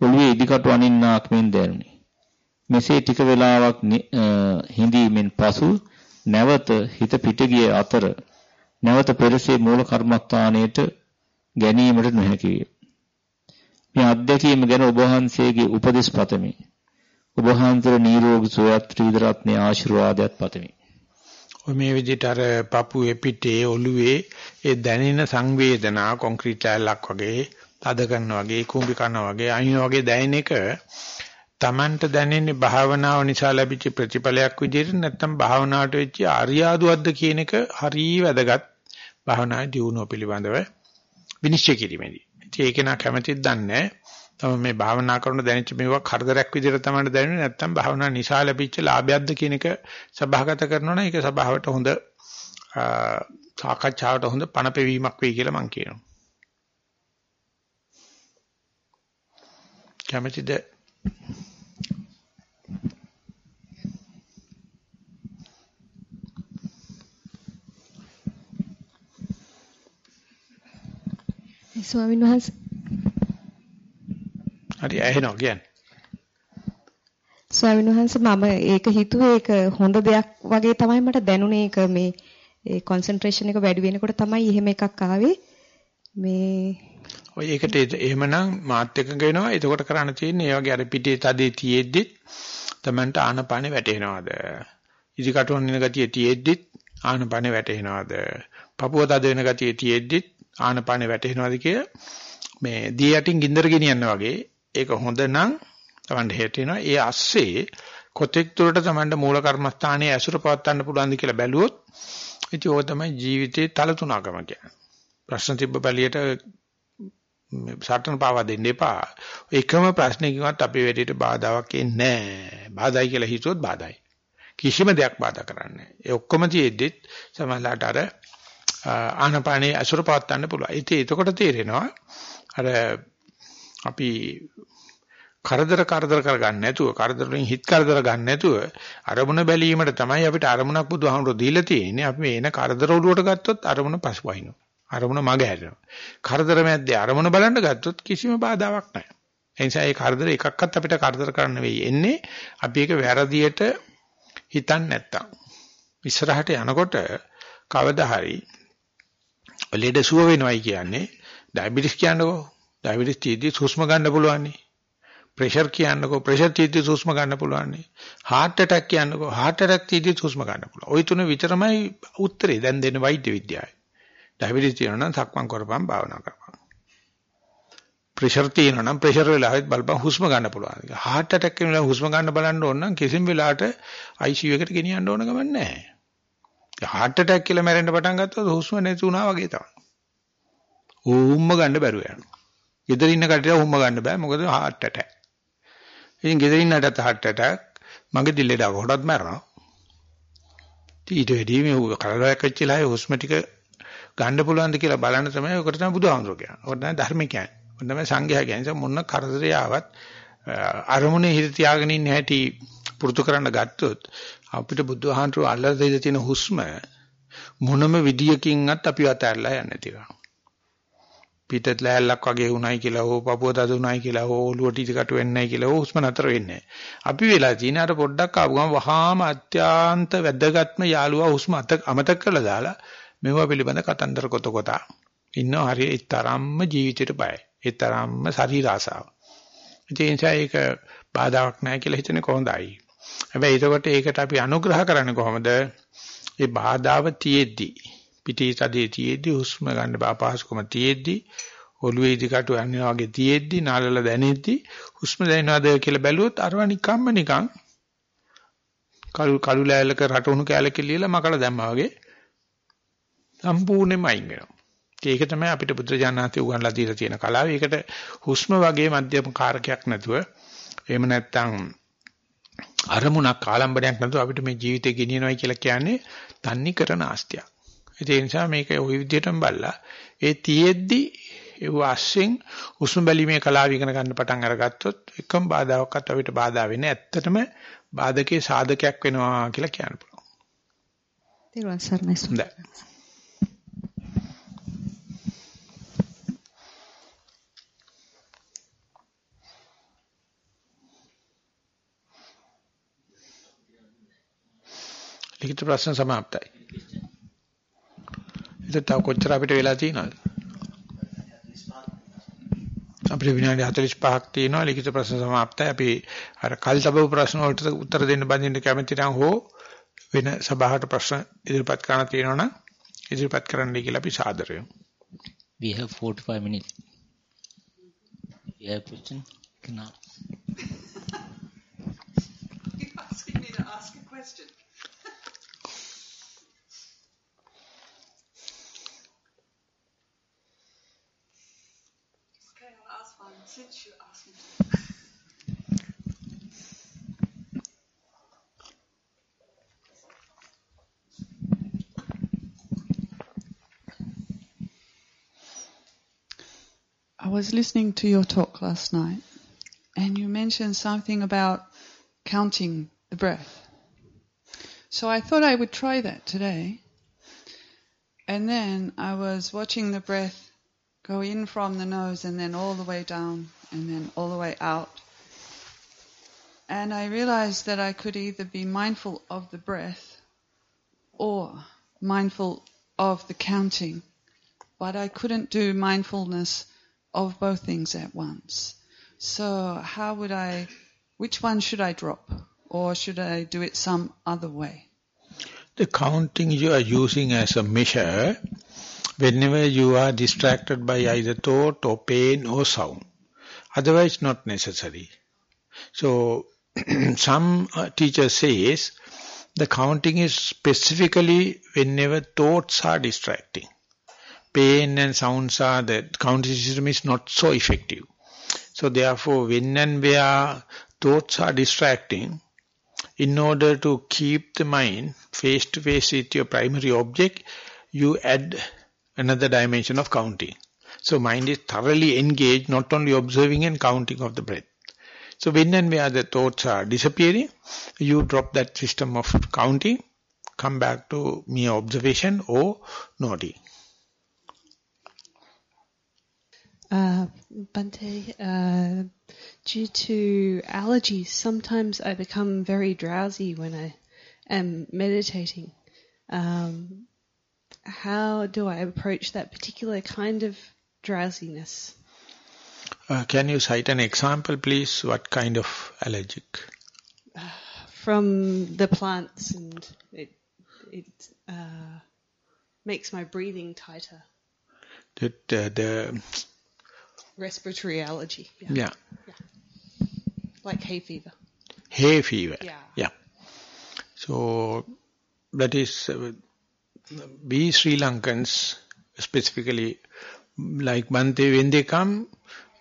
ඔළුවේ ඉදිකටු අනින්නාක් මෙන් දැනුනි. මෙසේ ටික වේලාවක් හිඳීමෙන් පසු නැවත හිත පිට ගිය අතර නැවත පෙරසේ මූල කර්මස්ථානයට ගැනීමට නොහැකි විය. මේ අධ්‍යක්ීම ගැන ඔබ වහන්සේගේ උපදෙස් පතමි. ඔබ වහන්සේට නිරෝගී සුවයත් ත්‍රිවිධරත්නයේ ආශිර්වාදයක් පතමි. ඔය මේ විදිහට අර පපුවේ පිටේ ඔළුවේ ඒ දැනෙන සංවේදනා කොන්ක්‍රීට් ලෑල්ලක් වගේ තද කරනවා වගේ කුඹි කරනවා වගේ අයින වගේ දැනෙන එක Tamanට දැනෙන්නේ භාවනාව නිසා ලැබිච්ච ප්‍රතිඵලයක් විදිහට නැත්නම් භාවනාවට වෙච්ච ආර්යාදුවක්ද කියන එක හරිය වැදගත් භාවනාවේ දියුණුව පිළිබඳව විනිශ්චය කිරීමේදී. ඉතින් ඒක නා කැමැතිද දන්නේ තම මේ භාවනා කරන දැනෙච්ච මේවා කරදරයක් විදිහට තමයි දැනෙන්නේ නැත්නම් භාවනා නිසා ලැබිච්ච ලාභයක්ද කියන එක සභාගත කරනවා නම් ඒක සභාවට හොඳ සාකච්ඡාවට හොඳ පණපෙවීමක් වෙයි කියලා මම කියනවා. කැමැතිද ස්වාමීන් වහන්සේ හරි ඇහෙනවා කියන්නේ. ස්වාමීන් වහන්සේ මම ඒක හිතුවේ ඒක හොඳ දෙයක් වගේ තමයි මට දැනුනේ ඒක මේ ඒ කොන්සන්ට්‍රේෂන් එක වැඩි වෙනකොට තමයි එහෙම එකක් ආවේ. මේ ඔය ඒකට එහෙමනම් මාත් එකඟ වෙනවා. එතකොට කරන්න තියෙන්නේ ඒ වගේ අර පිටේ තදේ තියෙද්දි තමන්ට ආනපානේ වැටෙනවද? ඉදිකටුවන් වෙන ගතිය තියෙද්දි ආනපානේ වැටෙනවද? පපුව තද වෙන ගතිය තියෙද්දි ආනපානේ වැටෙනවද කිය මේ දී යටින් ගින්දර ගෙනියන්න වගේ ඒක හොඳ නම් තමන්ට හිතෙනවා. ඒ අස්සේ කොතෙක් දුරට තමන්ට මූල කර්මස්ථානයේ ඇසුර පවත්වන්න පුළුවන්ද කියලා බැලුවොත් ඉතින් ඕක තමයි ජීවිතේ තල තුනකම කියන්නේ. ප්‍රශ්න තිබ්බ බැලියට සටන පාවා දෙන්න එපා. එකම ප්‍රශ්නකින්වත් අපේ වැඩේට බාධාවක් එන්නේ නැහැ. බාධායි කියලා හිතුවොත් බාධායි. කිසිම දෙයක් බාධා කරන්නේ නැහැ. ඒ ඔක්කොම තියෙද්දිත් සමහරලාට අර ආනපානේ අසුර පවත්වන්න පුළුවන්. ඉතින් එතකොට තේරෙනවා අර අපි කරදර කරදර කරගන්න නැතුව කරදර වලින් හිත කරදර ගන්න නැතුව අරමුණ බැලීමට තමයි අපිට අරමුණක් බුදුහාමුදුරුවෝ දීලා තියෙන්නේ. අපි මේ එන කරදර ඔළුවට ගත්තොත් අරමුණ පසුවයින්නවා. අරමුණ මග හැරෙනවා. කරදර මැද්දේ අරමුණ බලන්න ගත්තොත් කිසිම බාධාවක් නැහැ. ඒ නිසා මේ කරදර එකක්වත් අපිට කරදර කරන්න වෙයි. එන්නේ අපි ඒක වැරදියට හිතන්නේ නැත්තම්. ඉස්සරහට යනකොට කවදා හරි ලෙඩ සුව වෙනවයි කියන්නේ ඩයබටිස් කියන්නකෝ. ඩයබටිස් තියෙද්දි සුස්ම ගන්න පුළුවන් නේ. ප්‍රෙෂර් කියන්නකෝ ප්‍රෙෂර් තියෙද්දි සුස්ම ගන්න පුළුවන් නේ. heart attack කියන්නකෝ heart attack තියෙද්දි සුස්ම ගන්න පුළුවන්. ওই තුන විතරමයි උත්තරේ දැන් දෙන වෛද්‍ය විද්‍යාවේ. ඩයබටිස් තියෙනවා නම් සක්මන් කරපම් භාවනා කරපම්. ප්‍රෙෂර් තියෙනවා නම් ප්‍රෙෂර් වෙලාවෙත් බලපන් හුස්ම ගන්න පුළුවන්. heart attack වෙන වෙලාව හුස්ම ගන්න බලන්න ඕන නම් කිසිම වෙලාවට ICU එකට ගෙනියන්න ඕන ගමන් නැහැ. heart attack කියලා මැරෙන්න පටන් ගත්තොත් හුස්ම නැති වුණා වගේ තමයි. හුම්ම ගන්න බැරුව යනවා. ගෙදර ඉන්න කටට හුම්ම ගන්න බෑ මොකද heart attack. ඉතින් ගෙදර ඉන්නටත් heart attack මගේ දිල්ලේට කොහොමවත් මැරෙනවා. ඊට වැඩි මේ කරදරයක් වෙච්ච ලාය හුස්ම ටික ගන්න පුළුවන්ද කියලා බලන්න තමයි ඔකට තමයි බුදුහාමුදුරුවෝ කියන්නේ. ඔකට තමයි ධර්ම කියන්නේ. ඔකට තමයි සංඝයා කියන්නේ. මොන කරදරය ආවත් අරමුණේ හිත තියාගෙන ඉන්න හැටි පුරුදු කරන්න ගත්තොත් අපිට බුදුහාමුදුරුවෝ අල්ලලා දෙලා තියෙන හුස්ම මොනම විදියකින්වත් අපි අතහැරලා යන්නේ නැති එක. පිටත් ලෑල්ලක් වගේ වුණයි කියලා හෝ පපුව තද වුණයි කියලා හෝ ඔළුව ටිකට වෙන්නයි කියලා හෝ හුස්ම නතර වෙන්නේ අපි වෙලා තියෙන අර පොඩ්ඩක් ආපු ගමන් වහාම අත්‍යන්ත වැදගත්ම යාළුවා හුස්ම අමතක කරලා දාලා මේවා පිළිබඳ කතන්දර කොට කොට ඉන්නවා හරිය ඒ තරම්ම ජීවිතේට බයයි. ඒ තරම්ම ශරීර ආසාව. ඒ නිසා ඒක බාධාවක් නැහැ කියලා හිතන්නේ කොහොඳයි. හැබැයි ඒකට ඒකට අපි අනුග්‍රහ කරන්නේ කොහොමද? ඒ බාධාව තියෙද්දි පිටේ තදේ තියෙද්දි හුස්ම ගන්න බාපහසුකම තියෙද්දි ඔළුවේ ඉදිකට යන්නේ වගේ තියෙද්දි නාලල දැනෙද්දි හුස්ම දැනෙනවද කියලා බැලුවොත් අරව නිකම්ම නිකන් කළු කළු ලෑල්ලක රටුණු කැලක ලියලා මකලා දැම්මා වගේ සම්පූර්ණයෙන්ම අයින් වෙනවා. ඒක තමයි අපිට බුද්ධජානනාතේ උගන්ලා දීලා තියෙන කලාව. ඒකට හුස්ම වගේ මධ්‍යම කාරකයක් නැතුව එහෙම නැත්නම් අරමුණක් ආලම්බණයක් නැතුව අපිට මේ ජීවිතේ ගෙනියනවායි කියලා කියන්නේ තන්නේ කරන ආස්තියක්. ඒ නිසා මේක ওই විදිහටම බලලා ඒ තියෙද්දි ඒ වාස්යෙන් හුස්ම බැලීමේ කලාව ඉගෙන ගන්න පටන් අරගත්තොත් එකම බාධාවක්වත් අපිට බාධා වෙන්නේ ඇත්තටම බාධකේ සාධකයක් වෙනවා කියලා කියන්න පුළුවන්. ලිඛිත ප්‍රශ්න સમાપ્તයි. ඉතින් තව කොච්චර අපිට වෙලා තියෙනවද? අපිට විනාඩි 45ක් තියෙනවා ලිඛිත ප්‍රශ්න સમાપ્তයි. අපි අර කල් තිබු ප්‍රශ්න වලට උත්තර දෙන්න බඳින්න කැමති නම් හෝ වෙන සභාවට ප්‍රශ්න ඉදිරිපත් කරන්න තියෙනවා නම් ඉදිරිපත් කරන්නයි කියලා අපි සාදර වෙමු. We have 45 minutes. Yeah, question? Genau. Since you asked me. I was listening to your talk last night, and you mentioned something about counting the breath. So I thought I would try that today. And then I was watching the breath go in from the nose and then all the way down and then all the way out. And I realized that I could either be mindful of the breath or mindful of the counting. But I couldn't do mindfulness of both things at once. So how would I, which one should I drop? Or should I do it some other way? The counting you are using as a measure whenever you are distracted by either thought or pain or sound. Otherwise not necessary. So <clears throat> some uh, teacher says the counting is specifically whenever thoughts are distracting. Pain and sounds are the counting system is not so effective. So therefore when and where thoughts are distracting, in order to keep the mind face to face with your primary object, you add another dimension of counting. So mind is thoroughly engaged, not only observing and counting of the breath. So when and where the thoughts are disappearing, you drop that system of counting, come back to mere observation or noting. Uh, uh, due to allergies, sometimes I become very drowsy when I am meditating. Um, how do I approach that particular kind of drowsiness? Uh, can you cite an example, please? What kind of allergic? From the plants, and it it uh, makes my breathing tighter. The, the, the Respiratory allergy. Yeah. yeah, Like hay fever. hay fever. Yeah. Yeah. So that is, uh, we Sri Lankans, specifically like Bante, when they come,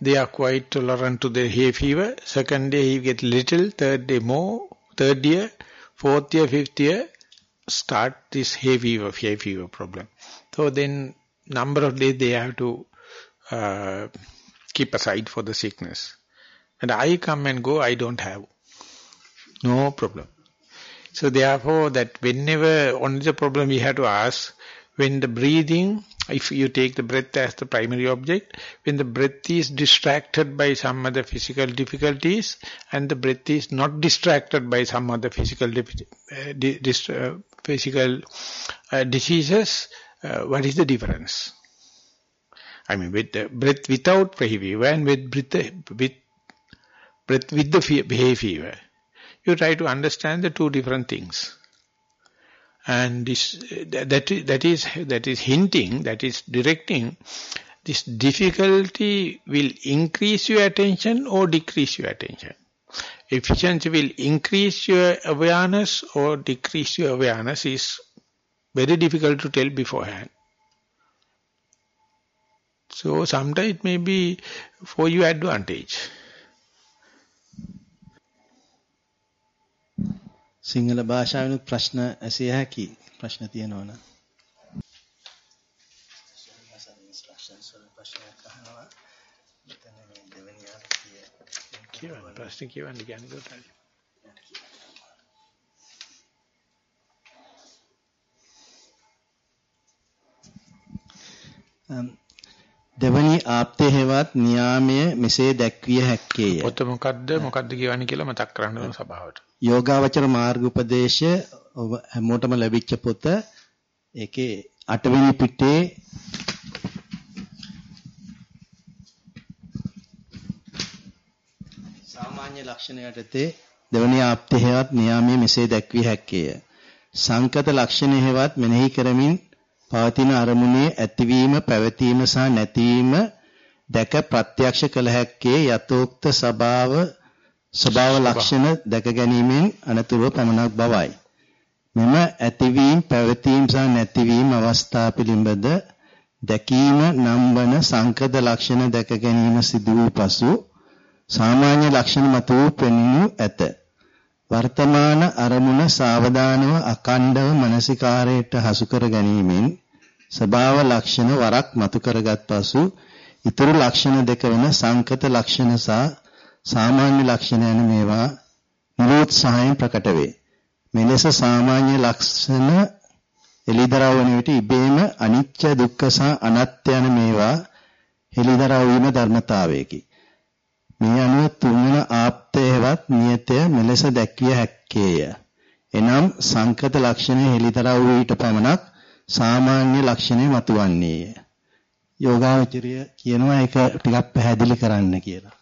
they are quite tolerant to the hay fever. Second day he get little, third day more, third year, fourth year, fifth year, start this hay fever, hay fever problem. So then number of days they have to uh, keep aside for the sickness. And I come and go, I don't have. No problem. So therefore that whenever, only the problem we have to ask, when the breathing, if you take the breath as the primary object, when the breath is distracted by some other physical difficulties and the breath is not distracted by some other physical uh, dis uh, physical uh, diseases, uh, what is the difference? I mean, with the breath without hay and with breath, with breath with the fever. You try to understand the two different things. And this, that, that is, that is hinting, that is directing, this difficulty will increase your attention or decrease your attention. Efficiency will increase your awareness or decrease your awareness is very difficult to tell beforehand. So sometimes it may be for your advantage. Sinhala භාෂාවෙනුත් ප්‍රශ්න ඇසිය හැකි ප්‍රශ්න තියෙනවා නම් කියවන්න ප්‍රශ්න කියවන්න කියන්නේ කොහොමද? දෙවනි ආප්තේ හේවත් නියාමය මෙසේ දැක්විය හැක්කේය. පොත මොකද්ද මොකද්ද කියවන්නේ කියලා මතක් කරන්න ඕන සභාවට. යෝගාවචර මාර්ග උපදේශ ඔබ හැමෝටම ලැබිච්ච පොත ඒකේ අටවෙනි පිටේ සාමාන්‍ය ලක්ෂණ යටතේ දෙවනි ආප්තේ හේවත් නියාමයේ මෙසේ දැක්විය හැක්කේය. සංකත ලක්ෂණ හේවත් මෙනෙහි කරමින් පවතින අරමුණේ ඇතිවීම පැවතීම සහ නැතිවීම දැක ප්‍රත්‍යක්ෂ කළ හැක්කේ යතෝක්ත ස්වභාව ස්වභාව ලක්ෂණ දැක ගැනීමෙන් අනතුරුව පමණක් බවයි. මෙම ඇතිවීම පැවතීම සහ නැතිවීම අවස්ථා පිළිබඳ දැකීම නම් වන සංකද ලක්ෂණ දැක ගැනීම සිදු වූ පසු සාමාන්‍ය ලක්ෂණ මත වූ පෙනුණු ඇත. වර්තමාන අරමුණ සාවධානව අකණ්ඩව මනසිකාරයට හසු කර ගැනීමෙන් ස්වභාව ලක්ෂණ වරක් මතු කරගත් පසු ඊතුරු ලක්ෂණ දෙක වෙන සංකත ලක්ෂණ සහ සාමාන්‍ය ලක්ෂණ යන මේවා නිරෝත්සාහයෙන් ප්‍රකට වේ. මෙලෙස සාමාන්‍ය ලක්ෂණ එලිදරව් වන විට ඉබේම අනිත්‍ය දුක්ඛ සහ අනාත්ම යන මේවා එලිදරව් වීම ධර්මතාවයකි. මේ අනුව තුන්වන ආප්තේවත් නියතය මෙලෙස දැක්විය හැක්කේය. එනම් සංකත ලක්ෂණය හෙලිතරව් වූ ඊට පමණක් සාමාන්‍ය ලක්ෂණය මතුවන්නේය. යෝගාවචරය කියනවා ඒක ටිකක් පැහැදිලි කරන්න කියලා.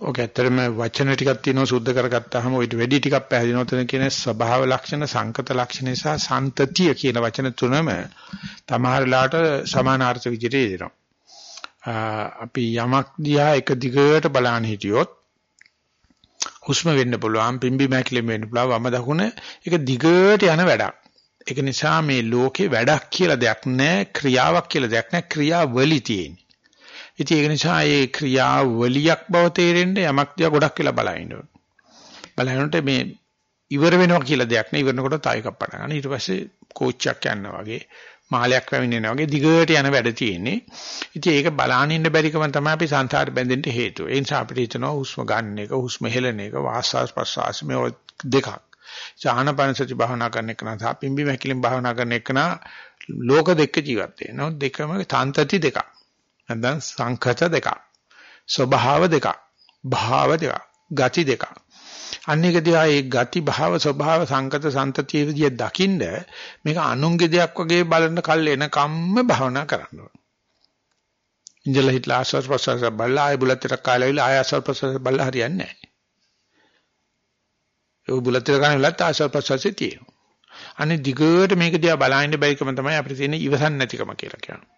ඔක ඇත්තටම වචන ටිකක් තියෙනවා සුද්ධ කරගත්තාම ඔයිට වැඩි ටිකක් පැහැදිලිව තන කියන ස්වභාව ලක්ෂණ සංකත ලක්ෂණ සහ සන්තතිය කියන වචන තුනම තමහරලාට සමානාර්ථ විදිහට එනවා. අපි යමක් දිහා එක දිගට බලන්න හිටියොත් හුස්ම වෙන්න පුළුවන් පිම්බි මැකිලෙම වෙන්න පුළුවන් වම දකුණ ඒක දිගට යන වැඩක්. ඒක නිසා මේ ලෝකේ වැඩක් කියලා දෙයක් නැහැ ක්‍රියාවක් කියලා දෙයක් නැහැ ක්‍රියාවලි තියෙන්නේ. ඉතින් ඒක නිසා මේ ක්‍රියාවලියක් බව තේරෙන්න යමක් දිහා ගොඩක් වෙලා බලන්න ඕන. බලනකොට මේ ඉවර වෙනවා කියලා දෙයක් නෑ ඉවරනකොට තව එකක් පටන් ගන්න. ඊට පස්සේ කෝච්චියක් යනවා වගේ මාලයක් වැවෙන්නේනා වගේ දිගට යන වැඩ තියෙන්නේ. ඉතින් ඒක බලාගෙන ඉන්න බැරිකම තමයි අපි සංසාර බැඳෙන්න හේතුව. ඒ නිසා අපිට හිතනවා හුස්ම ගන්න එක, හුස්ම හෙලන එක, වාසස් ප්‍රසවාස මේ දෙකක්. ආහනපන සති භාවනා කරන එක නම් පිම්බි මහකිලින් භාවනා කරන එක නා ලෝක දෙක ජීවත් වෙනවා. දෙකම තන්තති දෙකක්. නැත්නම් සංඛත දෙකක්. ස්වභාව දෙකක්. භාව දෙකක්. ගති දෙකක්. අන්නේක දිහා ඒ ගති භාව ස්වභාව සංකත සන්තතිය විදිය දකින්ද මේක අනුන්ගේ දෙයක් වගේ බලන කල් එන කම්ම භාවනා කරන්න ඕන. ඉන්ජල හිටලා ආස්වාස් ප්‍රසවාස බලලා ආය බුලතර කාලවිල ආය ආස්වාස් ප්‍රසවාස බලලා හරියන්නේ නැහැ. ඒ බුලතර කාලවිලත් ආස්වාස් ප්‍රසවාසෙ තියෙනවා. අනේ දිගට මේක දිහා බලහින්න බැරිකම තමයි අපිට තියෙන ඉවසන් නැතිකම කියලා කියන්නේ.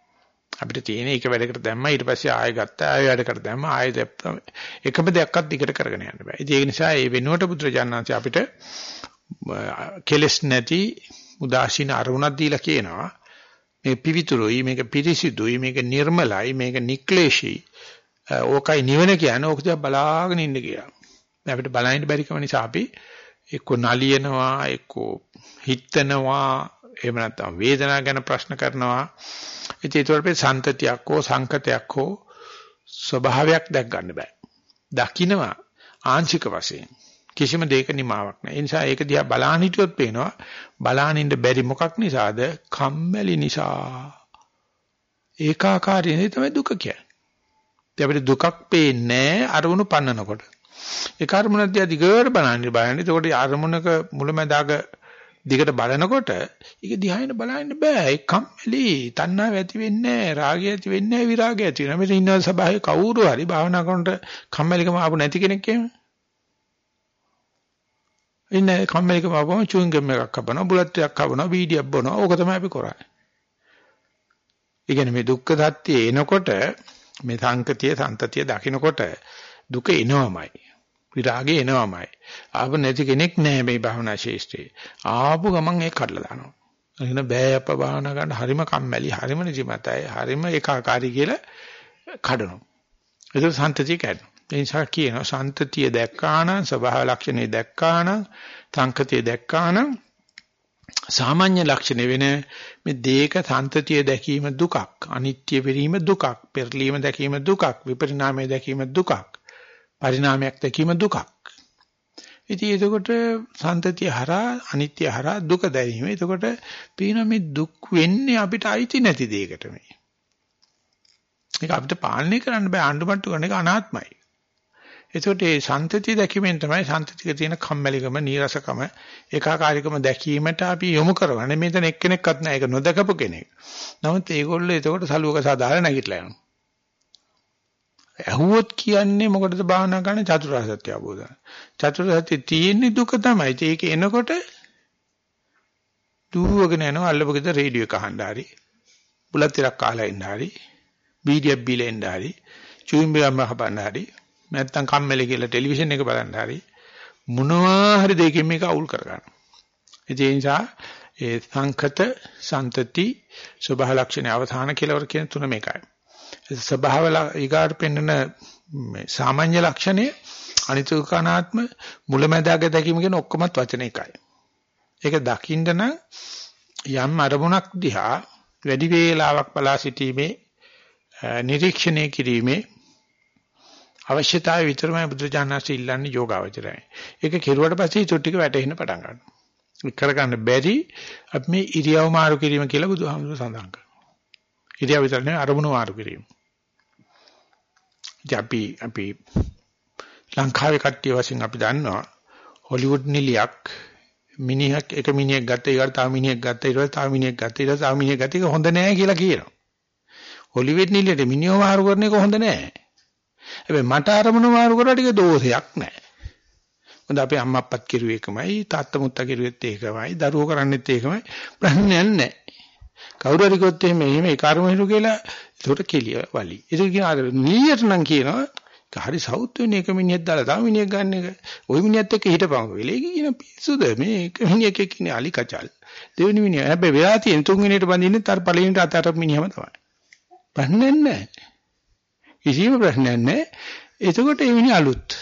අපිට තියෙන එක වැඩකට දැම්මා ඊට පස්සේ ආයෙ ගත්තා ආයෙ වැඩකට දැම්මා ආයෙ දැප්පා එකම දෙයක්වත් දිගට කරගෙන යන්න බෑ. ඉතින් ඒ නිසා ඒ වෙනුවට බුදුරජාණන්සේ අපිට කෙලස් නැති උදාසීන අරුණක් දීලා කියනවා මේ පිවිතුරුයි මේක පිරිසිදුයි මේක නිර්මලයි මේක නික්ලේශී ඕකයි නිවන කියන්නේ ඕක දිහා බලාගෙන ඉන්න කියලා. දැන් අපිට බලන්න බැරි කම නිසා අපි එක්ක නලියනවා එක්ක හිතනවා එහෙම නැත්නම් වේදනාව ගැන ප්‍රශ්න කරනවා ඉතින් ඒතකොට අපි සන්තතියක් හෝ සංකතයක් හෝ ස්වභාවයක් දැක් ගන්න බෑ. දකින්නවා ආංශික වශයෙන් කිසිම දෙයක නිමාවක් නැහැ. ඒ නිසා ඒක දිහා බලාන හිටියොත් පේනවා බලානින්න බැරි මොකක් නිසාද? කම්මැලි නිසා. ඒකාකාරී තමයි දුක කියන්නේ. අපිට දුකක් පේන්නේ අරමුණු පන්නනකොට. ඒ කර්මන දිහා දිගට බලන්නේ බලන්නේ. එතකොට අරමුණක මුලමදාග දිගට බලනකොට ඒක දිහාගෙන බලන්න බෑ. ඒ කම්මැලි, තණ්හාව ඇති වෙන්නේ නැහැ, රාගය ඇති වෙන්නේ නැහැ, විරාගය ඇති වෙනවා. මෙතන ඉන්න සභාවේ කවුරු හරි භාවනා කරනකොට කම්මැලිකම ආපු නැති කෙනෙක් එහෙම. ඉන්නේ කම්මැලිකම ආවම චුයින්ගම් එකක් කපනවා, බුලත් එකක් කපනවා, බීඩියක් බොනවා. ඕක තමයි අපි කරන්නේ. ඒ කියන්නේ මේ දුක්ඛ සත්‍ය එනකොට මේ සංකතිය, සන්තතිය දකිනකොට දුක එනවමයි. විරාගය එනවමයි. ආපු නැති කෙනෙක් නැහැ මේ භාවනා ශේෂ්ත්‍රයේ. ආපු ගමන් ඒක කඩලා දානවා. එහෙනම් බෑ අප භාවනා කරන්න හරිම කම්මැලි, හරිම නිදිමතයි, හරිම ඒකාකාරී කියලා කඩනවා. ඒක සන්තතිය කැඩෙනවා. ඒ නිසා කියනවා සන්තතිය දැක්කානම්, ස්වභාව ලක්ෂණේ දැක්කානම්, සංකතිය දැක්කානම් සාමාන්‍ය ලක්ෂණ වෙන මේ දේක සන්තතිය දැකීම දුකක් අනිත්‍ය වීම දුකක් පෙරලීම දැකීම දුකක් විපරිණාමය දැකීම දුකක් පරිණාමයක් දැකීම දුකක්. ඉතින් එතකොට සන්තතිය හරහා අනිත්‍ය හරහා දුක දැනීම. එතකොට පේන මේ දුක් වෙන්නේ අපිට අයිති නැති දෙයකට මේ. ඒක අපිට පාලනය කරන්න බෑ අඬමට්ටු කරන එක අනාත්මයි. එතකොට මේ සන්තතිය දැකීමෙන් තමයි සන්තතික තියෙන කම්මැලිකම, නීරසකම, ඒකාකාරීකම දැකීමට අපි යොමු කරවන්නේ. මෙතන එක්කෙනෙක්වත් නැහැ. ඒක නොදකපු කෙනෙක්. නමුත් ඒගොල්ලෝ එතකොට සලුවක සාදාලා නැගිටලා යනවා. ඇහුවොත් කියන්නේ මොකටද භාවනා කරන්න චතුරාර්ය සත්‍ය අවබෝධ චතුරාර්ය සත්‍ය තියෙන්නේ දුක තමයි. ඒක එනකොට දුවගෙන යනවා අල්ලපගෙද රේඩියෝ එක අහන්න හරි. බුලත් ටිකක් කාලා ඉන්න හරි. බීඩියක් බීලා ඉන්න හරි. චුයිම්බියම් හපන්න හරි. නැත්තම් කම්මැලි කියලා ටෙලිවිෂන් එක බලන්න හරි. මොනවා හරි දෙයකින් මේක අවුල් කරගන්න. ඒ නිසා ඒ සංකත සන්තති සබහ ලක්ෂණ අවධාන කියලා කියන තුන මේකයි. ස්වභාව ඊගාට පෙන්වන සාමාන්‍ය ලක්ෂණය අනිත්‍යකනාත්ම මුලැමැදාග දැකීම කියන ඔක්කොමත් වචන එකයි. ඒක දකින්න නම් යම් අරමුණක් දිහා වැඩි වේලාවක් බලා සිටීමේ නිරීක්ෂණය කිරීමේ අවශ්‍යතාවය විතරමයි බුදුජානනාංශ ඉල්ලන්නේ යෝගාවචරයයි. ඒක කෙරුවට පස්සේ ඊට ටික වැටෙන්න පටන් ගන්නවා. කරගන්න බැරි අපි මේ ඉරියව් මාරු කිරීම කියලා බුදුහාමුදුරුවෝ සඳහන් කරනවා. ඉරියව් විතර නෙවෙයි අරමුණු මාරු කිරීම. අපි අපි ලංකාවේ කට්ටිය වශයෙන් අපි දන්නවා හොලිවුඩ් නිලියක් මිනිහක් එක මිනිහෙක් ගත්ත ඊට තව මිනිහෙක් ගත්ත ඊට පස්සේ තව මිනිහෙක් ගත්ත ඊට තව මිනිහෙක් ගත්ත ඒක හොඳ නෑ කියලා කියනවා. හොලිවුඩ් නිලියට මිනිහව මාරු කරන එක හොඳ නෑ. හැබැයි මට අරමුණු මාරු කරලා ටික දෝෂයක් නෑ. මොකද අපි අම්මා අප්පත් කිරුවේ එකමයි තාත්තා මුත්තා කිරුවෙත් ඒකමයි දරුවෝ කරන්නේත් ඒකමයි ප්‍රශ්නයක් නෑ. කවුරු හරි කිව්වොත් එහෙම එහෙම ඒ කර්ම හිරු කියලා ඒකට කෙලිය වලි. ඒක කියන අර නිලියට නම් කියනවා හරි සවුත් වෙන එක මිනිහෙක් දාලා තව මිනිහෙක් ගන්න එක. ওই මිනිහත් එක්ක හිටපන් වෙලේ කියන පිස්සුද මේ එක මිනිහෙක් එක්ක ඉන්නේ අලි කචල්. දෙවෙනි මිනිහ හැබැයි වෙලා තියෙන තුන්වෙනියට බඳින්නේ තර පළවෙනිට අත අත මිනිහම තමයි. ප්‍රශ්නයක් නැහැ. කිසිම ප්‍රශ්නයක් නැහැ. එතකොට ඒ මිනිහ අලුත්.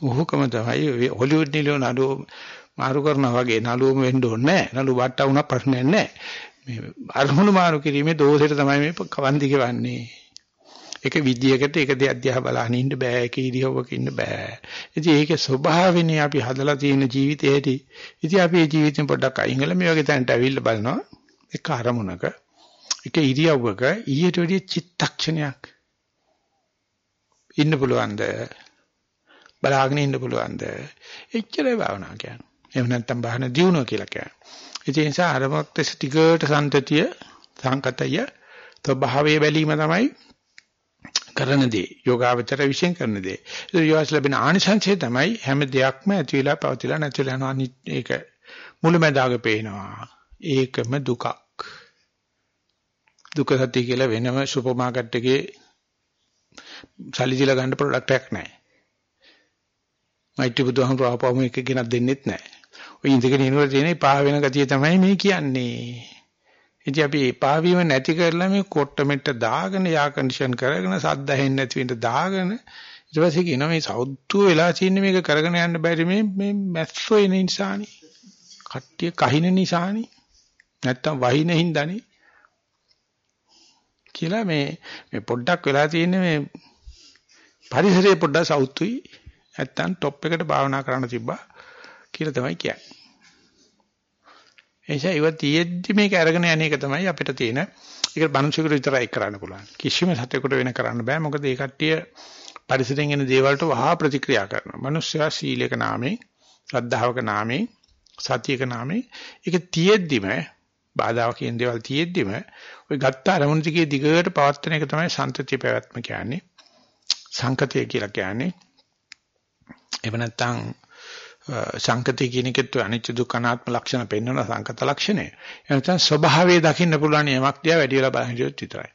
ඔහොකම තමයි හොලිවුඩ් නිලියෝ නඩෝ මාරු කරනවා වගේ නළුවම වෙන්න ඕනේ නැහැ. නළුව වට වුණා ප්‍රශ්නයක් නැහැ. මේ අරමුණු මාරු කිරීමේ දෝෂෙට තමයි මේ කවන්දි කියවන්නේ. ඒක විදියකට ඒක දෙයක් දිහා බලන්න ඉන්න බෑ. ඒක ඉරියව්වක ඉන්න බෑ. ඉතින් ඒකේ ස්වභාවනේ අපි හදලා තියෙන ජීවිතේටි. ඉතින් අපි මේ ජීවිතෙන් පොඩ්ඩක් අයින් වෙලා මේ වගේ තැනට ඇවිල්ලා බලනවා. එක අරමුණක එක ඉරියව්වක ඊට වැඩිය චිත්තක්ෂණයක් ඉන්න පුළුවන්ද? බලාගෙන ඉන්න පුළුවන්ද? එච්චරයි භාවනා කියන්නේ. එහෙම නැත්නම් බාහන දියුණුව කියලා කියන්නේ. ඒ නිසා අරමුණක් දැස ටිකට සම්තතිය සංකතය ස්වභාවයේ බැලීම තමයි කරන දේ යෝගාවචර විශ්ෙන් කරන දේ. ඒ යෝගස් ලැබෙන ආනිසංසය තමයි හැම දෙයක්ම ඇති වෙලා පවතිලා නැති වෙලා යනවා. ඒක මුලැමැදාග පේනවා. ඒකම දුකක්. දුක සත්‍ය කියලා වෙනම සුපර් මාකට් එකේ සල්ලි දීලා ගන්න ප්‍රොඩක්ට් එකක් නැහැ. මයිටි බුදුහාමුදුරුවෝ ආපුවම එක කෙනක් දෙන්නෙත් නැහැ. ඔය ඉඳගෙන ඉනවල තියෙන පා වෙන ගතිය තමයි මේ කියන්නේ. ඉතින් අපි එපා වීම නැති කරලා මේ කොට්ටමෙට්ට දාගෙන යා කන්ඩිෂන් කරගෙන සද්ද ඇහෙන්නේ නැති වෙන්න දාගෙන ඊට පස්සේ කියනවා මේ සෞත්තු වෙලා තියෙන්නේ මේක කරගෙන යන්න බැරි මේ මේ මැස්සෝ එන නිසානේ. කට්ටිය කහින නිසානේ. නැත්තම් වහින හින්දානේ. කියලා මේ මේ පොඩ්ඩක් වෙලා තියෙන්නේ මේ පරිසරයේ පොඩ්ඩක් සෞත්තුයි නැත්තම් টොප් එකට භාවනා කරන්න තිබ්බා කියලා තමයි කියන්නේ. එනිසා ඉව තියෙද්දි මේක අරගෙන යන එක තමයි අපිට තියෙන ඒක මනුෂ්‍යකරු විතරයි කරන්න පුළුවන්. කිසිම සතෙකුට වෙන කරන්න බෑ. මොකද ඒ කට්ටිය පරිසරයෙන් එන දේවල්ට වහා ප්‍රතික්‍රියා කරනවා. මනුෂ්‍යයා සීලයක නාමයෙන්, ශ්‍රද්ධාවක නාමයෙන්, සතියක නාමයෙන් ඒක තියෙද්දිම බාධා කියන දේවල් තියෙද්දිම ওই ගත්ත අරමුණු ටිකේ දිගට පවත්වන එක තමයි සන්තතිය පැවැත්ම කියන්නේ. සංකතය කියලා කියන්නේ. එහෙම නැත්නම් සංකතය කියන එකත් අනිත්‍ය දුක්ඛ අනාත්ම ලක්ෂණ පෙන්වන සංකත ලක්ෂණය. එනතන ස්වභාවය දකින්න පුළුවන් යමක් දිහා වැඩි වෙලා බලන විදිහට විතරයි.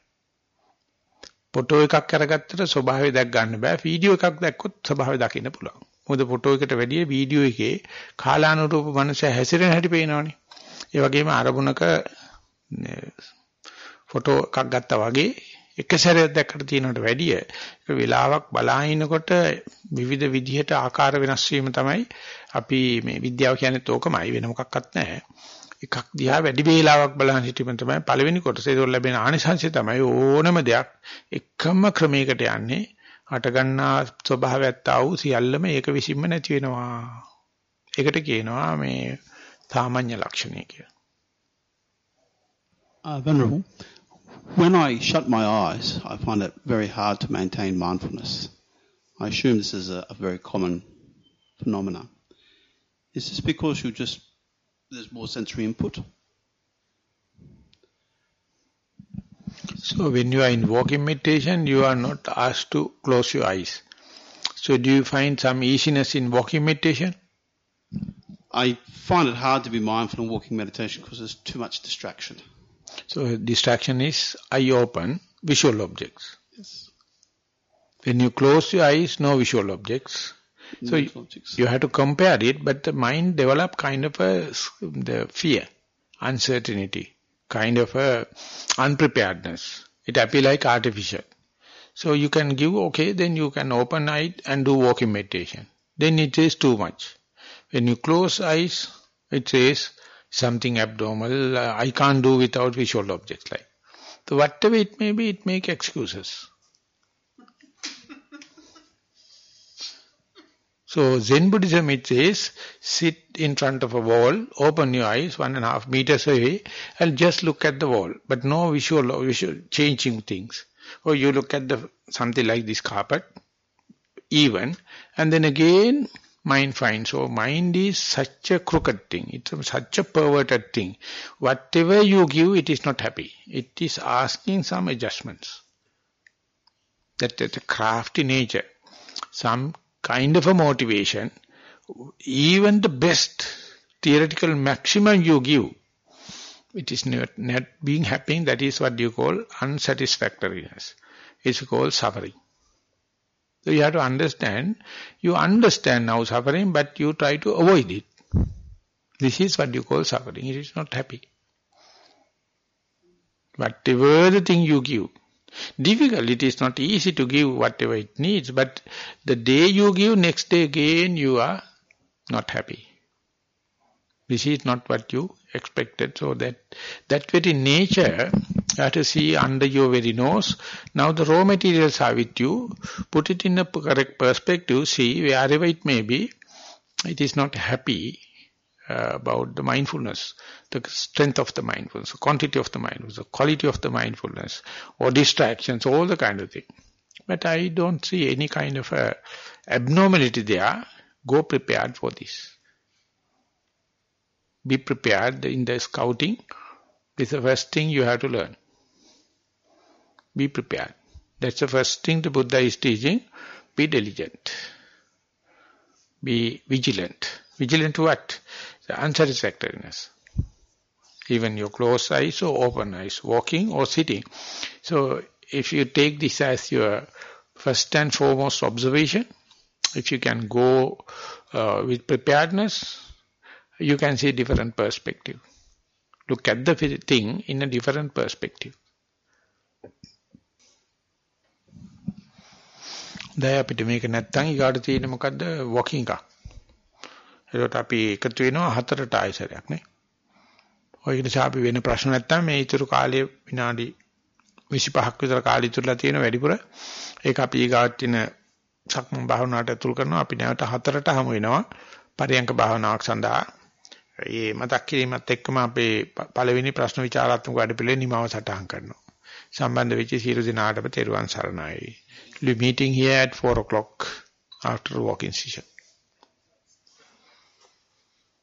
ෆොටෝ එකක් අරගත්තට ස්වභාවය දැක් ගන්න බෑ. වීඩියෝ එකක් දැක්කොත් ස්වභාවය දකින්න පුළුවන්. මොකද ෆොටෝ එකට වැඩිය වීඩියෝ එකේ කාලානුරූප මනුස්සය හැසිරෙන හැටි පේනවනේ. ඒ වගේම අරමුණක ෆොටෝ එකක් ගත්තා වගේ එක සැරයක් දැක්කට තියෙනවට වැඩිය ඒක වෙලාවක් බලාහිනකොට විවිධ විදිහට ආකාර වෙනස් වීම තමයි අපි මේ විද්‍යාව කියන්නේ තෝකමයි වෙන මොකක්වත් නැහැ. එකක් දිහා වැඩි වේලාවක් බලන් හිටීම තමයි පළවෙනි කොටසේ ඒක ලැබෙන ආනිසංශය තමයි ඕනම දෙයක් එකම ක්‍රමයකට යන්නේ හට ගන්නා ස්වභාවයත් ආ වූ සියල්ලම ඒක විසින්ම නැති වෙනවා. ඒකට කියනවා මේ සාමාන්‍ය ලක්ෂණය කියලා. Uh, Venerable, when I shut my eyes, I find it very hard to maintain mindfulness. I assume this is a, a very common phenomenon. Is this because you just there's more sensory input? So when you are in walking meditation, you are not asked to close your eyes. So do you find some easiness in walking meditation? I find it hard to be mindful in walking meditation because there's too much distraction. So distraction is eye open, visual objects. Yes. When you close your eyes, no visual objects. So you, objects. you have to compare it, but the mind develop kind of a the fear, uncertainty, kind of a unpreparedness. It appear like artificial. So you can give, okay, then you can open eye and do walking meditation. Then it is too much. When you close eyes, it says something abnormal, uh, I can't do without visual objects like. So whatever it may be, it make excuses. So Zen Buddhism it says, sit in front of a wall, open your eyes one and a half meters away and just look at the wall, but no visual, visual changing things. Or you look at the something like this carpet, even, and then again mind finds. So mind is such a crooked thing. It's such a perverted thing. Whatever you give, it is not happy. It is asking some adjustments. That, that crafty nature. Some kind of a motivation. Even the best theoretical maximum you give, it is not, not being happy. That is what you call unsatisfactoriness. It's called suffering. So you have to understand, you understand now suffering, but you try to avoid it. This is what you call suffering. It is not happy. Whatever the thing you give, difficult, it is not easy to give whatever it needs, but the day you give, next day again you are not happy. This is not what you expected. So that that very nature have to see under your very nose. Now the raw materials are with you. Put it in a correct perspective. See wherever it may be. It is not happy uh, about the mindfulness, the strength of the mindfulness, the quantity of the mindfulness, the quality of the mindfulness, or distractions, all the kind of thing. But I don't see any kind of a abnormality there. Go prepared for this. Be prepared in the scouting. This is the first thing you have to learn. Be prepared. That's the first thing the Buddha is teaching. Be diligent. Be vigilant. Vigilant to what? The unsatisfactoriness. Even your closed eyes or open eyes, walking or sitting. So if you take this as your first and foremost observation, if you can go uh, with preparedness, you can see different perspective. Look at the thing in a different perspective. දැන් අපිට මේක නැත්තම් ඊගාට තියෙන මොකද්ද walking එකක්. ඒකට අපි එකතු වෙනවා හතරට ආයසරයක් නේ. ඔය නිසා අපි වෙන ප්‍රශ්න නැත්තම් මේ ඊතුරු කාලයේ විනාඩි 25ක් විතර කාලය ඉතුරුලා තියෙන වැඩිපුර ඒක අපි ඊගාට තියෙන සක්මන් භාවනාවට ඇතුල් කරනවා අපි නැවත හතරට හමු වෙනවා පරියංක භාවනාවක් සඳහා ඒ මතක් කිරීමත් එක්කම අපේ පළවෙනි ප්‍රශ්න විචාරාත්මක වැඩපිළිවෙල නිමාව සටහන් කරනවා. සම්බන්ධ වෙච්ච සියලු දෙනාටම තෙරුවන් සරණයි. We meeting here at 4 o'clock after walking session.